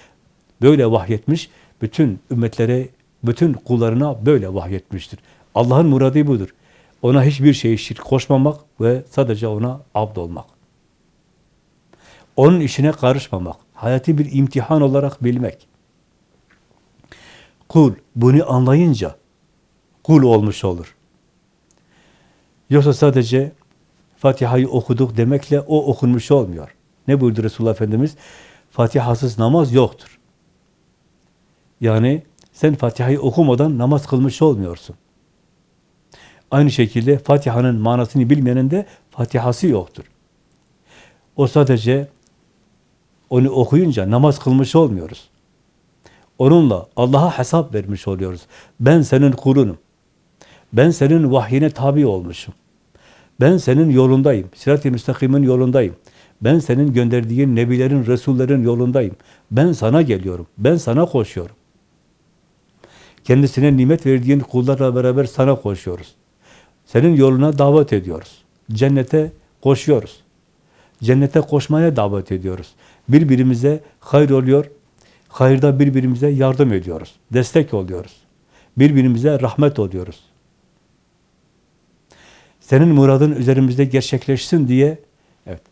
böyle vahyetmiş bütün ümmetlere, bütün kullarına böyle vahyetmiştir. Allah'ın muradı budur. Ona hiçbir şeyi şirk koşmamak ve sadece ona abd olmak. Onun işine karışmamak. Hayatı bir imtihan olarak bilmek. Kul bunu anlayınca kul olmuş olur. Yoksa sadece Fatiha'yı okuduk demekle o okunmuş olmuyor. Ne buyurdu Resulullah Efendimiz? Fatihasız namaz yoktur. Yani sen Fatiha'yı okumadan namaz kılmış olmuyorsun. Aynı şekilde Fatiha'nın manasını bilmeyenin de Fatihası yoktur. O sadece onu okuyunca namaz kılmış olmuyoruz. Onunla Allah'a hesap vermiş oluyoruz. Ben senin kulunum. Ben senin vahyine tabi olmuşum. Ben senin yolundayım. Sirat-i müstakimin yolundayım. Ben senin gönderdiğin nebilerin, resullerin yolundayım. Ben sana geliyorum. Ben sana koşuyorum. Kendisine nimet verdiğin kullarla beraber sana koşuyoruz. Senin yoluna davet ediyoruz. Cennete koşuyoruz. Cennete koşmaya davet ediyoruz. Birbirimize hayır oluyor, hayırda birbirimize yardım ediyoruz. Destek oluyoruz. Birbirimize rahmet oluyoruz. Senin muradın üzerimizde gerçekleşsin diye evet,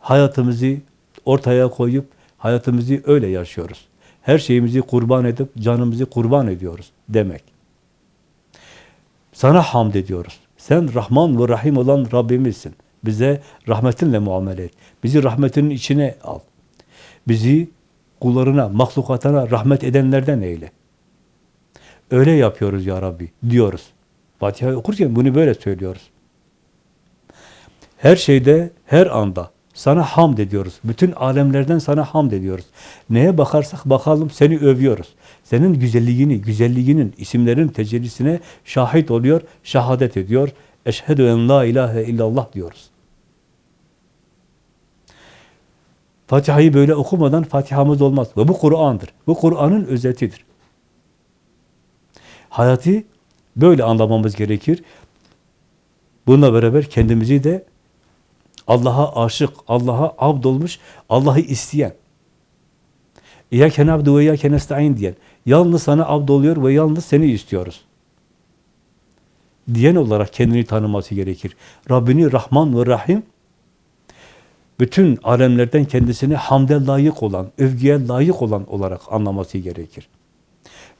hayatımızı ortaya koyup hayatımızı öyle yaşıyoruz. Her şeyimizi kurban edip canımızı kurban ediyoruz demek. Sana hamd ediyoruz. Sen Rahman ve Rahim olan Rabbimizsin. Bize rahmetinle muamele et. Bizi rahmetinin içine al. Bizi kullarına, mahlukatına rahmet edenlerden eyle. Öyle yapıyoruz ya Rabbi diyoruz. Fatiha okurken bunu böyle söylüyoruz. Her şeyde, her anda sana hamd ediyoruz. Bütün alemlerden sana hamd ediyoruz. Neye bakarsak bakalım seni övüyoruz. Senin güzelliğini, güzelliğinin, isimlerin tecellisine şahit oluyor, şahadet ediyor. Eşhedü en la ilahe illallah diyoruz. Fatiha'yı böyle okumadan Fatiha'mız olmaz. Ve bu Kur'an'dır. Bu Kur'an'ın özetidir. Hayatı böyle anlamamız gerekir. Bununla beraber kendimizi de Allah'a aşık, Allah'a abd olmuş, Allah'ı isteyen, İyyâke na'budu ve iyyâke nestaîn diyen, yalnız sana abd oluyor ve yalnız seni istiyoruz. Diyen olarak kendini tanıması gerekir. Rabbini Rahman ve Rahim, bütün alemlerden kendisine hamde layık olan, övgüye layık olan olarak anlaması gerekir.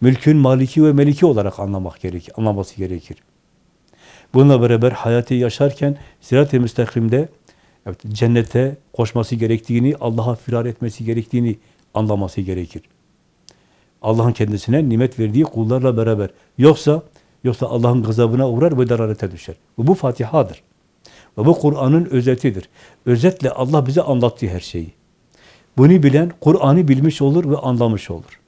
Mülkün maliki ve meliki olarak anlamak gerekir, anlaması gerekir. Bununla beraber hayatı yaşarken sirat-i müstakimde evet, cennete koşması gerektiğini, Allah'a firar etmesi gerektiğini anlaması gerekir. Allah'ın kendisine nimet verdiği kullarla beraber. Yoksa yoksa Allah'ın gazabına uğrar ve dararete düşer. Bu, bu Fatiha'dır. Ve bu Kur'an'ın özetidir. Özetle Allah bize anlattığı her şeyi. Bunu bilen Kur'an'ı bilmiş olur ve anlamış olur.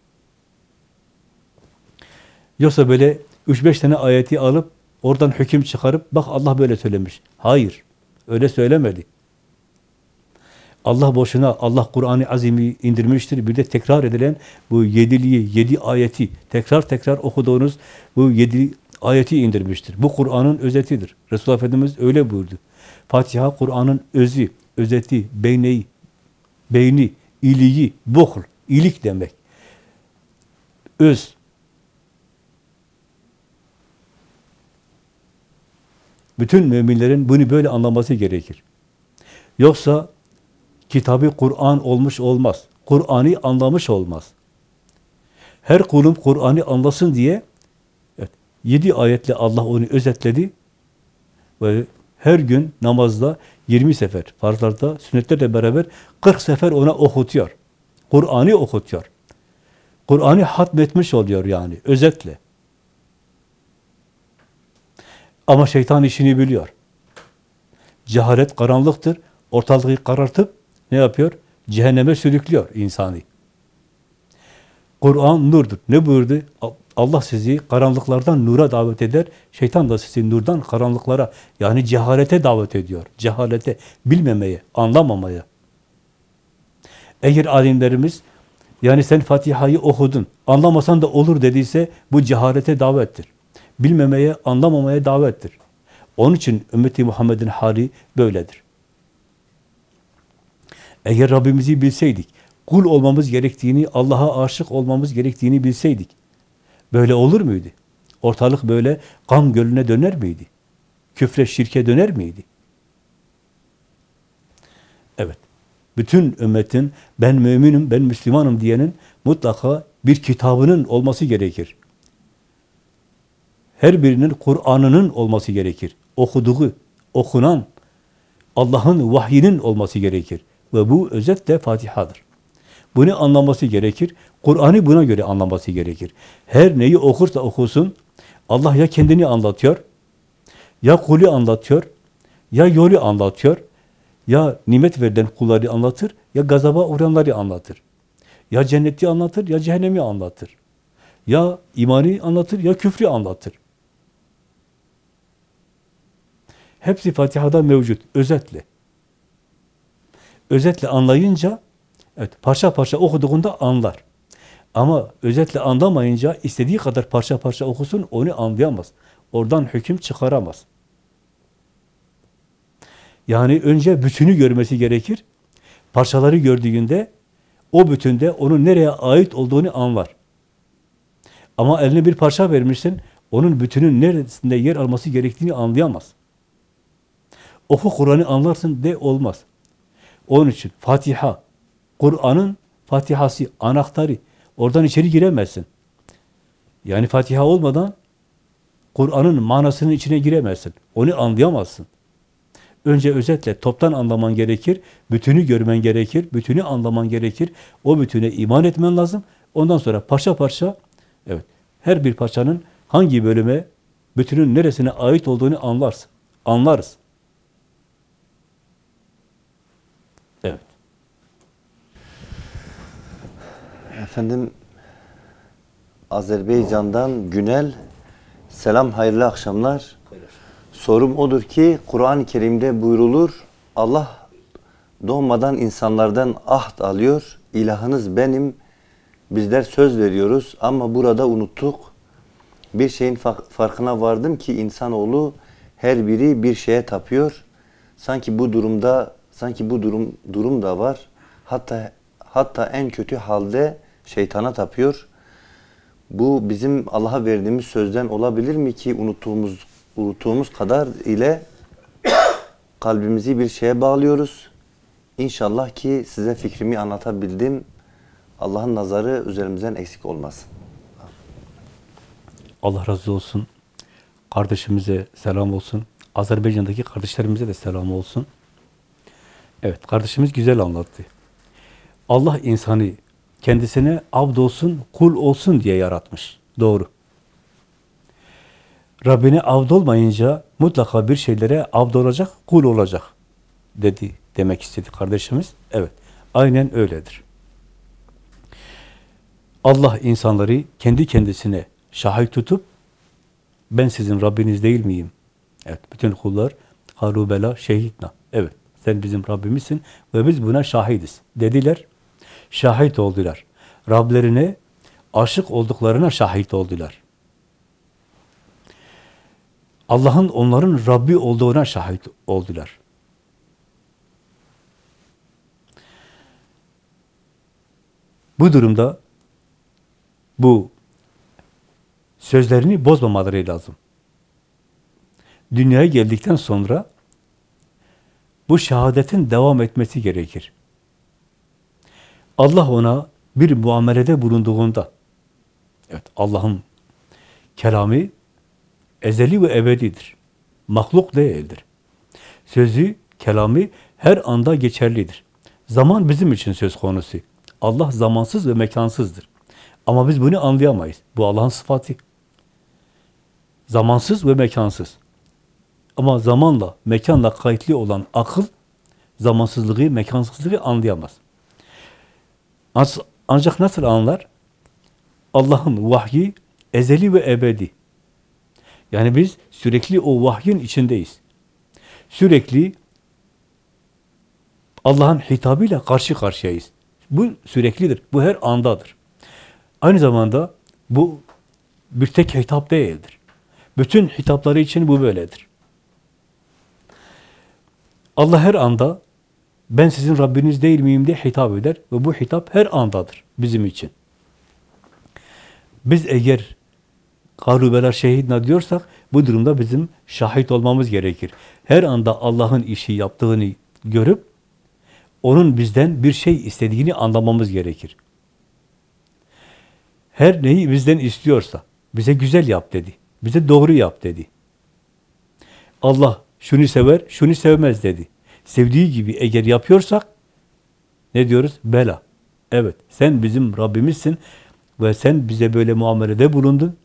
Yoksa böyle 3-5 tane ayeti alıp oradan hüküm çıkarıp bak Allah böyle söylemiş. Hayır. Öyle söylemedi. Allah boşuna Allah Kur'an-ı Azim'i indirmiştir. Bir de tekrar edilen bu yediliği, yedi ayeti tekrar tekrar okuduğunuz bu yedi ayeti indirmiştir. Bu Kur'an'ın özetidir. Resulullah Efendimiz öyle buyurdu. Fatiha Kur'an'ın özü, özeti, beyneyi, beyni, iliği, buhl, ilik demek. Öz. Bütün müminlerin bunu böyle anlaması gerekir. Yoksa kitabı Kur'an olmuş olmaz. Kur'an'ı anlamış olmaz. Her kulum Kur'an'ı anlasın diye evet, yedi ayetle Allah onu özetledi ve her gün namazda 20 sefer, farzlarda, sünnetlerle beraber 40 sefer ona okutuyor. Kur'an'ı okutuyor. Kur'an'ı hatmetmiş oluyor yani, özetle. Ama şeytan işini biliyor. Cehalet karanlıktır. Ortalığı karartıp ne yapıyor? Cehenneme sürüklüyor insanı. Kur'an nurdur. Ne buyurdu? Allah sizi karanlıklardan nura davet eder. Şeytan da sizi nurdan karanlıklara yani cehalete davet ediyor. Cehalete, bilmemeye, anlamamaya. Eğer alimlerimiz yani sen Fatiha'yı okudun, anlamasan da olur dediyse bu cehalete davettir. Bilmemeye, anlamamaya davettir. Onun için ümmeti Muhammed'in hali böyledir. Eğer Rabbimizi bilseydik, kul olmamız gerektiğini, Allah'a aşık olmamız gerektiğini bilseydik, böyle olur muydu? Ortalık böyle kan gölüne döner miydi? Küfre, şirke döner miydi? Evet. bütün ümmetin ben müminim, ben Müslümanım diyenin mutlaka bir kitabının olması gerekir. Her birinin Kur'an'ının olması gerekir. Okuduğu, okunan, Allah'ın vahyinin olması gerekir. Ve bu özetle Fatiha'dır. Bunu anlaması gerekir. Kur'an'ı buna göre anlaması gerekir. Her neyi okursa okusun, Allah ya kendini anlatıyor, ya kulü anlatıyor, ya yolu anlatıyor, ya nimet verilen kulları anlatır, ya gazaba uğrayanları anlatır. Ya cenneti anlatır, ya cehennemi anlatır. Ya imani anlatır, ya küfrü anlatır. Hepsi Fatiha'da mevcut, özetle. Özetle anlayınca, evet parça parça okuduğunda anlar. Ama özetle anlamayınca istediği kadar parça parça okusun onu anlayamaz. Oradan hüküm çıkaramaz. Yani önce bütünü görmesi gerekir. Parçaları gördüğünde o bütünde onun nereye ait olduğunu anlar. Ama eline bir parça vermişsin, onun bütünün neresinde yer alması gerektiğini anlayamaz. Oku Kur'an'ı anlarsın de olmaz. Onun için Fatiha, Kur'an'ın Fatihası, anahtarı. Oradan içeri giremezsin. Yani Fatiha olmadan Kur'an'ın manasının içine giremezsin. Onu anlayamazsın. Önce özetle toptan anlaman gerekir, bütünü görmen gerekir, bütünü anlaman gerekir. O bütüne iman etmen lazım. Ondan sonra parça parça, evet, her bir parçanın hangi bölüme, bütünün neresine ait olduğunu anlarsın. Anlarız.
Efendim Azerbaycan'dan Günel selam hayırlı akşamlar. Sorum odur ki Kur'an-ı Kerim'de buyrulur Allah doğmadan insanlardan ahd alıyor. İlahınız benim. Bizler söz veriyoruz ama burada unuttuk. Bir şeyin fa- farkına vardım ki insanoğlu her biri bir şeye tapıyor. Sanki bu durumda sanki bu durum durum da var. Hatta hatta en kötü halde şeytana tapıyor. Bu bizim Allah'a verdiğimiz sözden olabilir mi ki unuttuğumuz unuttuğumuz kadar ile (coughs) kalbimizi bir şeye bağlıyoruz. İnşallah ki size fikrimi anlatabildim. Allah'ın nazarı üzerimizden eksik olmasın.
Allah razı olsun. Kardeşimize selam olsun. Azerbaycan'daki kardeşlerimize de selam olsun. Evet, kardeşimiz güzel anlattı. Allah insanı kendisine abd olsun, kul olsun diye yaratmış. Doğru. Rabbine abd olmayınca mutlaka bir şeylere abd olacak, kul olacak dedi demek istedi kardeşimiz. Evet, aynen öyledir. Allah insanları kendi kendisine şahit tutup ben sizin Rabbiniz değil miyim? Evet, bütün kullar harubela şehitna. Evet, sen bizim Rabbimizsin ve biz buna şahidiz dediler. Şahit oldular. Rablerine aşık olduklarına şahit oldular. Allah'ın onların Rabbi olduğuna şahit oldular. Bu durumda bu sözlerini bozmamaları lazım. Dünyaya geldikten sonra bu şehadetin devam etmesi gerekir. Allah ona bir muamelede bulunduğunda, evet Allah'ın kelamı ezeli ve ebedidir. Mahluk değildir. Sözü, kelamı her anda geçerlidir. Zaman bizim için söz konusu. Allah zamansız ve mekansızdır. Ama biz bunu anlayamayız. Bu Allah'ın sıfatı. Zamansız ve mekansız. Ama zamanla, mekanla kayıtlı olan akıl, zamansızlığı, mekansızlığı anlayamaz. Ancak nasıl anlar? Allah'ın vahyi ezeli ve ebedi. Yani biz sürekli o vahyin içindeyiz. Sürekli Allah'ın hitabıyla karşı karşıyayız. Bu süreklidir. Bu her andadır. Aynı zamanda bu bir tek hitap değildir. Bütün hitapları için bu böyledir. Allah her anda ben sizin Rabbiniz değil miyim diye hitap eder ve bu hitap her andadır bizim için. Biz eğer karubeler şehidna diyorsak bu durumda bizim şahit olmamız gerekir. Her anda Allah'ın işi yaptığını görüp onun bizden bir şey istediğini anlamamız gerekir. Her neyi bizden istiyorsa, bize güzel yap dedi, bize doğru yap dedi. Allah şunu sever, şunu sevmez dedi. Sevdiği gibi eğer yapıyorsak, ne diyoruz? Bela. Evet, sen bizim Rabbimizsin ve sen bize böyle muamelede bulundun.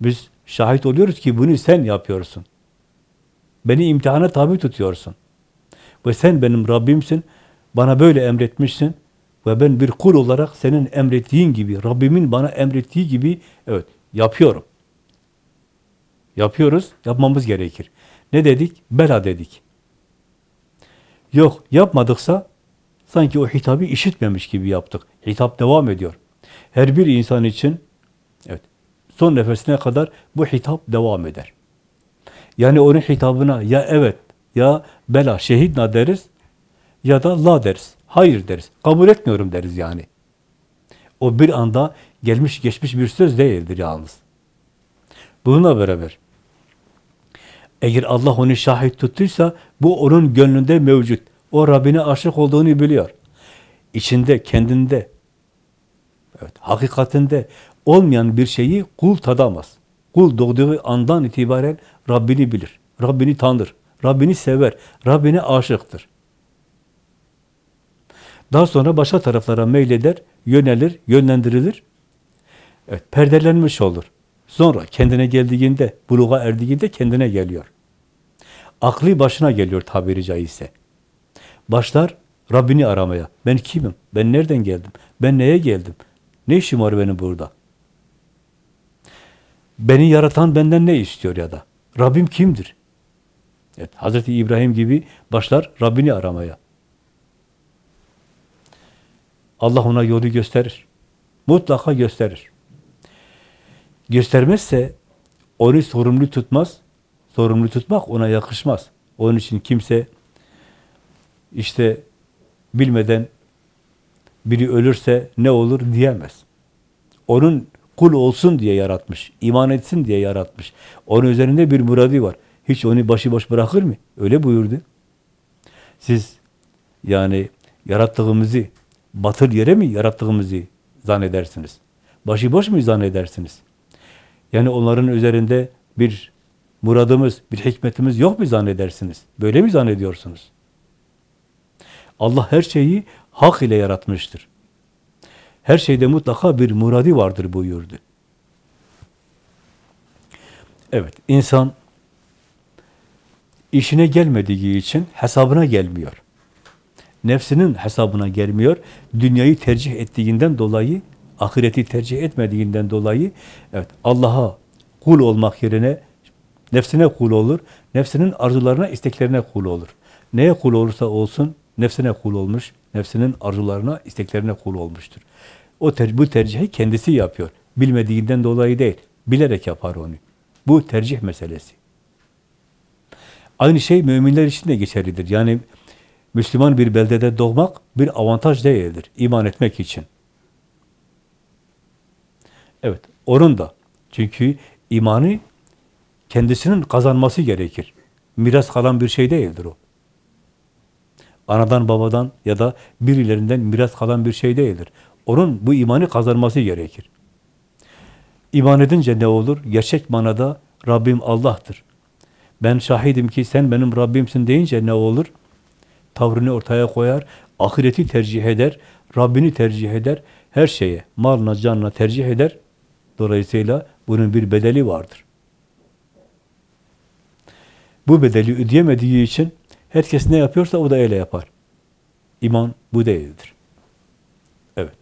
Biz şahit oluyoruz ki bunu sen yapıyorsun. Beni imtihana tabi tutuyorsun. Ve sen benim Rabbimsin, bana böyle emretmişsin ve ben bir kul olarak senin emrettiğin gibi, Rabbimin bana emrettiği gibi, evet, yapıyorum. Yapıyoruz, yapmamız gerekir. Ne dedik? Bela dedik. Yok, yapmadıksa sanki o hitabı işitmemiş gibi yaptık. Hitap devam ediyor. Her bir insan için evet, son nefesine kadar bu hitap devam eder. Yani onun hitabına ya evet ya bela şehidna deriz ya da la deriz. Hayır deriz. Kabul etmiyorum deriz yani. O bir anda gelmiş geçmiş bir söz değildir yalnız. Bununla beraber eğer Allah onu şahit tuttuysa bu onun gönlünde mevcut. O Rabbine aşık olduğunu biliyor. İçinde, kendinde, evet, hakikatinde olmayan bir şeyi kul tadamaz. Kul doğduğu andan itibaren Rabbini bilir, Rabbini tanır, Rabbini sever, Rabbine aşıktır. Daha sonra başka taraflara meyleder, yönelir, yönlendirilir. Evet, perdelenmiş olur. Sonra kendine geldiğinde, buluğa erdiğinde kendine geliyor. Aklı başına geliyor tabiri caizse. Başlar Rabbini aramaya. Ben kimim? Ben nereden geldim? Ben neye geldim? Ne işim var benim burada? Beni yaratan benden ne istiyor ya da? Rabbim kimdir? Evet, Hazreti İbrahim gibi başlar Rabbini aramaya. Allah ona yolu gösterir. Mutlaka gösterir. Göstermezse onu sorumlu tutmaz. Sorumlu tutmak ona yakışmaz. Onun için kimse işte bilmeden biri ölürse ne olur diyemez. Onun kul olsun diye yaratmış, iman etsin diye yaratmış. Onun üzerinde bir muradi var. Hiç onu başıboş bırakır mı? Öyle buyurdu. Siz yani yarattığımızı batıl yere mi yarattığımızı zannedersiniz? Başıboş mu zannedersiniz? Yani onların üzerinde bir muradımız, bir hikmetimiz yok mu zannedersiniz? Böyle mi zannediyorsunuz? Allah her şeyi hak ile yaratmıştır. Her şeyde mutlaka bir muradi vardır buyurdu. Evet, insan işine gelmediği için hesabına gelmiyor. Nefsinin hesabına gelmiyor. Dünyayı tercih ettiğinden dolayı, ahireti tercih etmediğinden dolayı evet Allah'a kul olmak yerine nefsine kul olur. Nefsinin arzularına, isteklerine kul olur. Neye kul olursa olsun nefsine kul olmuş, nefsinin arzularına, isteklerine kul olmuştur. O ter bu tercihi kendisi yapıyor. Bilmediğinden dolayı değil, bilerek yapar onu. Bu tercih meselesi. Aynı şey müminler için de geçerlidir. Yani Müslüman bir beldede doğmak bir avantaj değildir. iman etmek için. Evet, onun da. Çünkü imanı kendisinin kazanması gerekir. Miras kalan bir şey değildir o. Anadan babadan ya da birilerinden miras kalan bir şey değildir. Onun bu imanı kazanması gerekir. İman edince ne olur? Gerçek manada Rabbim Allah'tır. Ben şahidim ki sen benim Rabbimsin deyince ne olur? Tavrını ortaya koyar, ahireti tercih eder, Rabbini tercih eder, her şeye, malına, canına tercih eder. Dolayısıyla bunun bir bedeli vardır. Bu bedeli ödeyemediği için herkes ne yapıyorsa o da öyle yapar. İman bu değildir. Evet.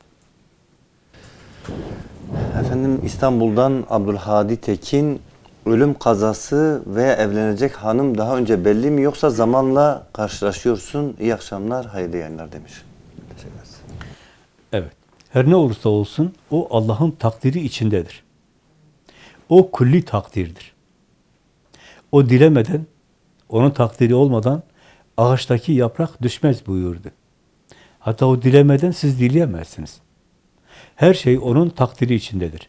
Efendim İstanbul'dan Abdülhadi Tekin ölüm kazası veya evlenecek hanım daha önce belli mi yoksa zamanla karşılaşıyorsun. İyi akşamlar, hayırlı yayınlar demiş. Teşekkür ederiz.
Evet. Her ne olursa olsun o Allah'ın takdiri içindedir. O kulli takdirdir. O dilemeden, onun takdiri olmadan ağaçtaki yaprak düşmez buyurdu. Hatta o dilemeden siz dileyemezsiniz. Her şey onun takdiri içindedir.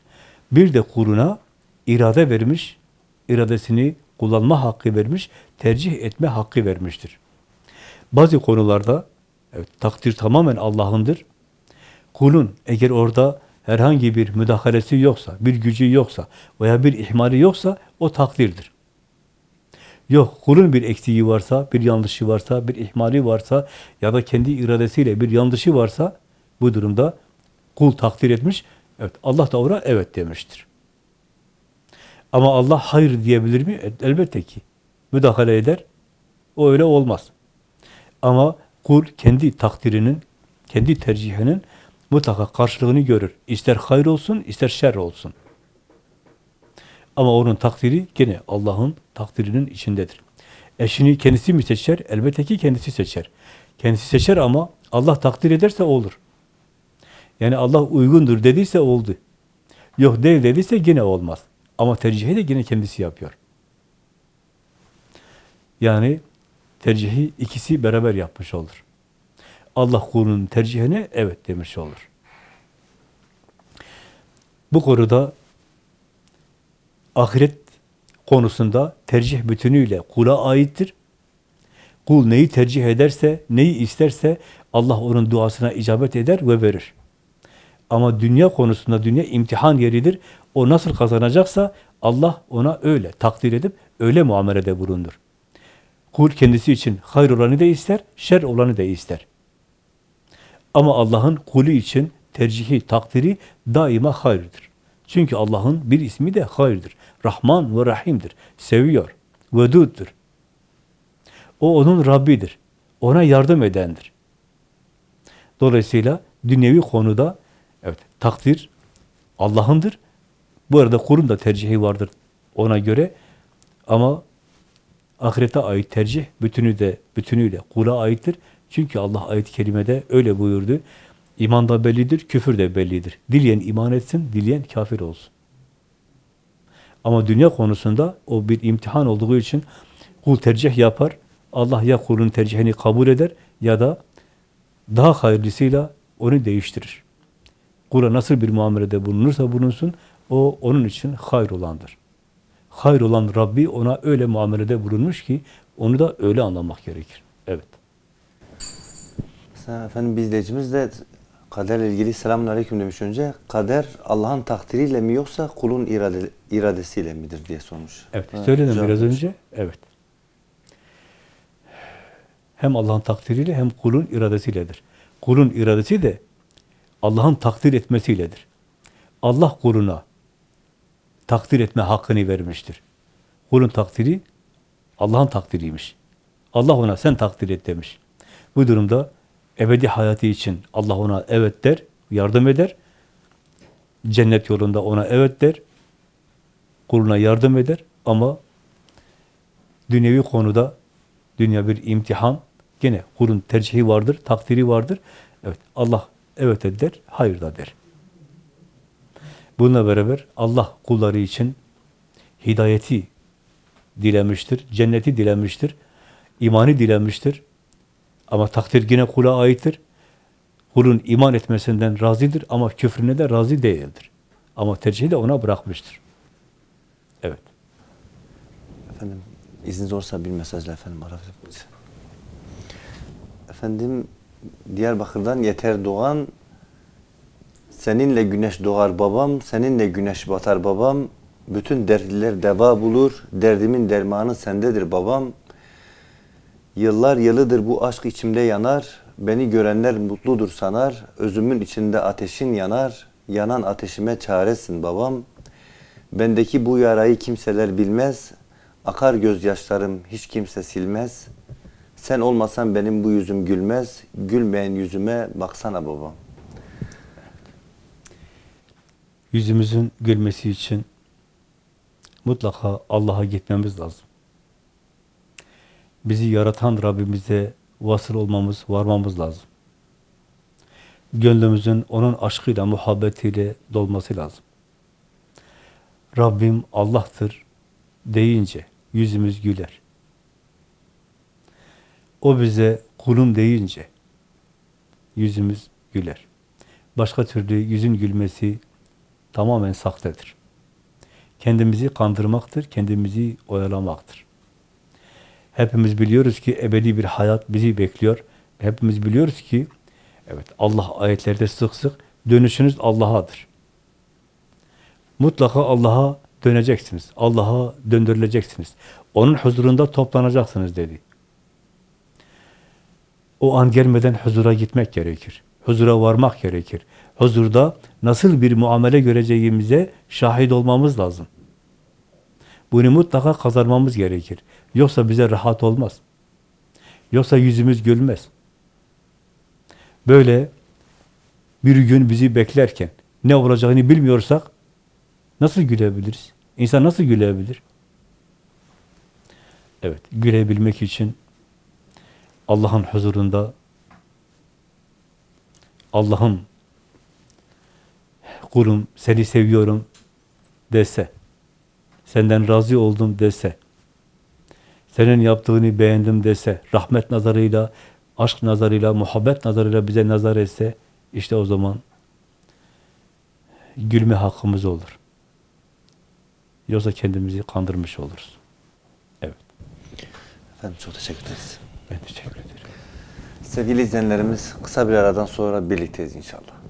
Bir de kuluna irade vermiş, iradesini kullanma hakkı vermiş, tercih etme hakkı vermiştir. Bazı konularda Evet, takdir tamamen Allah'ındır. Kulun eğer orada herhangi bir müdahalesi yoksa, bir gücü yoksa veya bir ihmali yoksa o takdirdir. Yok, kulun bir eksiği varsa, bir yanlışı varsa, bir ihmali varsa ya da kendi iradesiyle bir yanlışı varsa bu durumda kul takdir etmiş, evet Allah da ona evet demiştir. Ama Allah hayır diyebilir mi? E, Elbette ki. Müdahale eder. O öyle olmaz. Ama kul kendi takdirinin, kendi tercihinin mutlaka karşılığını görür. İster hayır olsun, ister şer olsun. Ama onun takdiri gene Allah'ın takdirinin içindedir. Eşini kendisi mi seçer? Elbette ki kendisi seçer. Kendisi seçer ama Allah takdir ederse olur. Yani Allah uygundur dediyse oldu. Yok değil dediyse yine olmaz. Ama tercihi de yine kendisi yapıyor. Yani tercihi ikisi beraber yapmış olur. Allah kulunun tercihine evet demiş olur. Bu konuda ahiret konusunda tercih bütünüyle kula aittir. Kul neyi tercih ederse, neyi isterse Allah onun duasına icabet eder ve verir. Ama dünya konusunda dünya imtihan yeridir. O nasıl kazanacaksa Allah ona öyle takdir edip öyle muamelede bulunur. Kul kendisi için hayır olanı da ister, şer olanı da ister. Ama Allah'ın kulü için tercihi, takdiri daima hayırdır. Çünkü Allah'ın bir ismi de hayırdır. Rahman ve Rahim'dir. Seviyor. Veduddur. O onun Rabbidir. Ona yardım edendir. Dolayısıyla dünyevi konuda evet takdir Allah'ındır. Bu arada kulun da tercihi vardır ona göre. Ama ahirete ait tercih bütünü de bütünüyle kula aittir. Çünkü Allah ayet-i kerimede öyle buyurdu. İman da bellidir, küfür de bellidir. Dileyen iman etsin, dileyen kafir olsun. Ama dünya konusunda o bir imtihan olduğu için kul tercih yapar. Allah ya kulun tercihini kabul eder ya da daha hayırlısıyla onu değiştirir. Kula nasıl bir muamelede bulunursa bulunsun, o onun için hayır olandır. Hayır olan Rabbi ona öyle muamelede bulunmuş ki onu da öyle anlamak gerekir. Evet.
Mesela efendim bir izleyicimiz de kaderle ilgili selamun aleyküm demiş önce. Kader Allah'ın takdiriyle mi yoksa kulun irade, iradesiyle midir diye sormuş.
Evet,
Ha,
söyledim biraz önce. Evet. Hem Allah'ın takdiriyle hem kulun iradesiyledir. Kulun iradesi de Allah'ın takdir etmesiyledir. Allah kuluna takdir etme hakkını vermiştir. Kulun takdiri Allah'ın takdiriymiş. Allah ona sen takdir et demiş. Bu durumda ebedi hayatı için Allah ona evet der, yardım eder. Cennet yolunda ona evet der. Kuluna yardım eder ama dünyevi konuda dünya bir imtihan. Gene kulun tercihi vardır, takdiri vardır. Evet Allah evet de der, hayır da der. Bununla beraber Allah kulları için hidayeti dilemiştir, cenneti dilemiştir, imanı dilemiştir. Ama takdir yine kula aittir. Kulun iman etmesinden razıdır ama küfrüne de razı değildir. Ama tercihi de ona bırakmıştır. Evet.
Efendim izniniz olursa bir mesajla efendim arayabilir miyiz? Efendim Diyarbakır'dan Yeter Doğan Seninle güneş doğar babam, seninle güneş batar babam. Bütün dertliler deva bulur, derdimin dermanı sendedir babam. Yıllar yılıdır bu aşk içimde yanar, beni görenler mutludur sanar. Özümün içinde ateşin yanar, yanan ateşime çaresin babam. Bendeki bu yarayı kimseler bilmez, akar gözyaşlarım hiç kimse silmez. Sen olmasan benim bu yüzüm gülmez, gülmeyen yüzüme baksana babam.
Yüzümüzün gülmesi için mutlaka Allah'a gitmemiz lazım. Bizi yaratan Rabbimize vasıl olmamız, varmamız lazım. Gönlümüzün onun aşkıyla, muhabbetiyle dolması lazım. Rabbim Allah'tır deyince yüzümüz güler. O bize kulum deyince yüzümüz güler. Başka türlü yüzün gülmesi tamamen sahtedir. Kendimizi kandırmaktır, kendimizi oyalamaktır. Hepimiz biliyoruz ki ebedi bir hayat bizi bekliyor. hepimiz biliyoruz ki evet Allah ayetlerde sık sık dönüşünüz Allah'adır. Mutlaka Allah'a döneceksiniz. Allah'a döndürüleceksiniz. Onun huzurunda toplanacaksınız dedi. O an gelmeden huzura gitmek gerekir. Huzura varmak gerekir. Huzurda nasıl bir muamele göreceğimize şahit olmamız lazım. Bunu mutlaka kazanmamız gerekir. Yoksa bize rahat olmaz. Yoksa yüzümüz gülmez. Böyle bir gün bizi beklerken ne olacağını bilmiyorsak nasıl gülebiliriz? İnsan nasıl gülebilir? Evet, gülebilmek için Allah'ın huzurunda Allah'ım kulum seni seviyorum dese, senden razı oldum dese, senin yaptığını beğendim dese, rahmet nazarıyla, aşk nazarıyla, muhabbet nazarıyla bize nazar etse, işte o zaman gülme hakkımız olur. Yoksa kendimizi kandırmış oluruz. Evet,
Efendim çok teşekkür ederiz.
ben teşekkür ederim.
Sevgili izleyenlerimiz kısa bir aradan sonra birlikteyiz inşallah.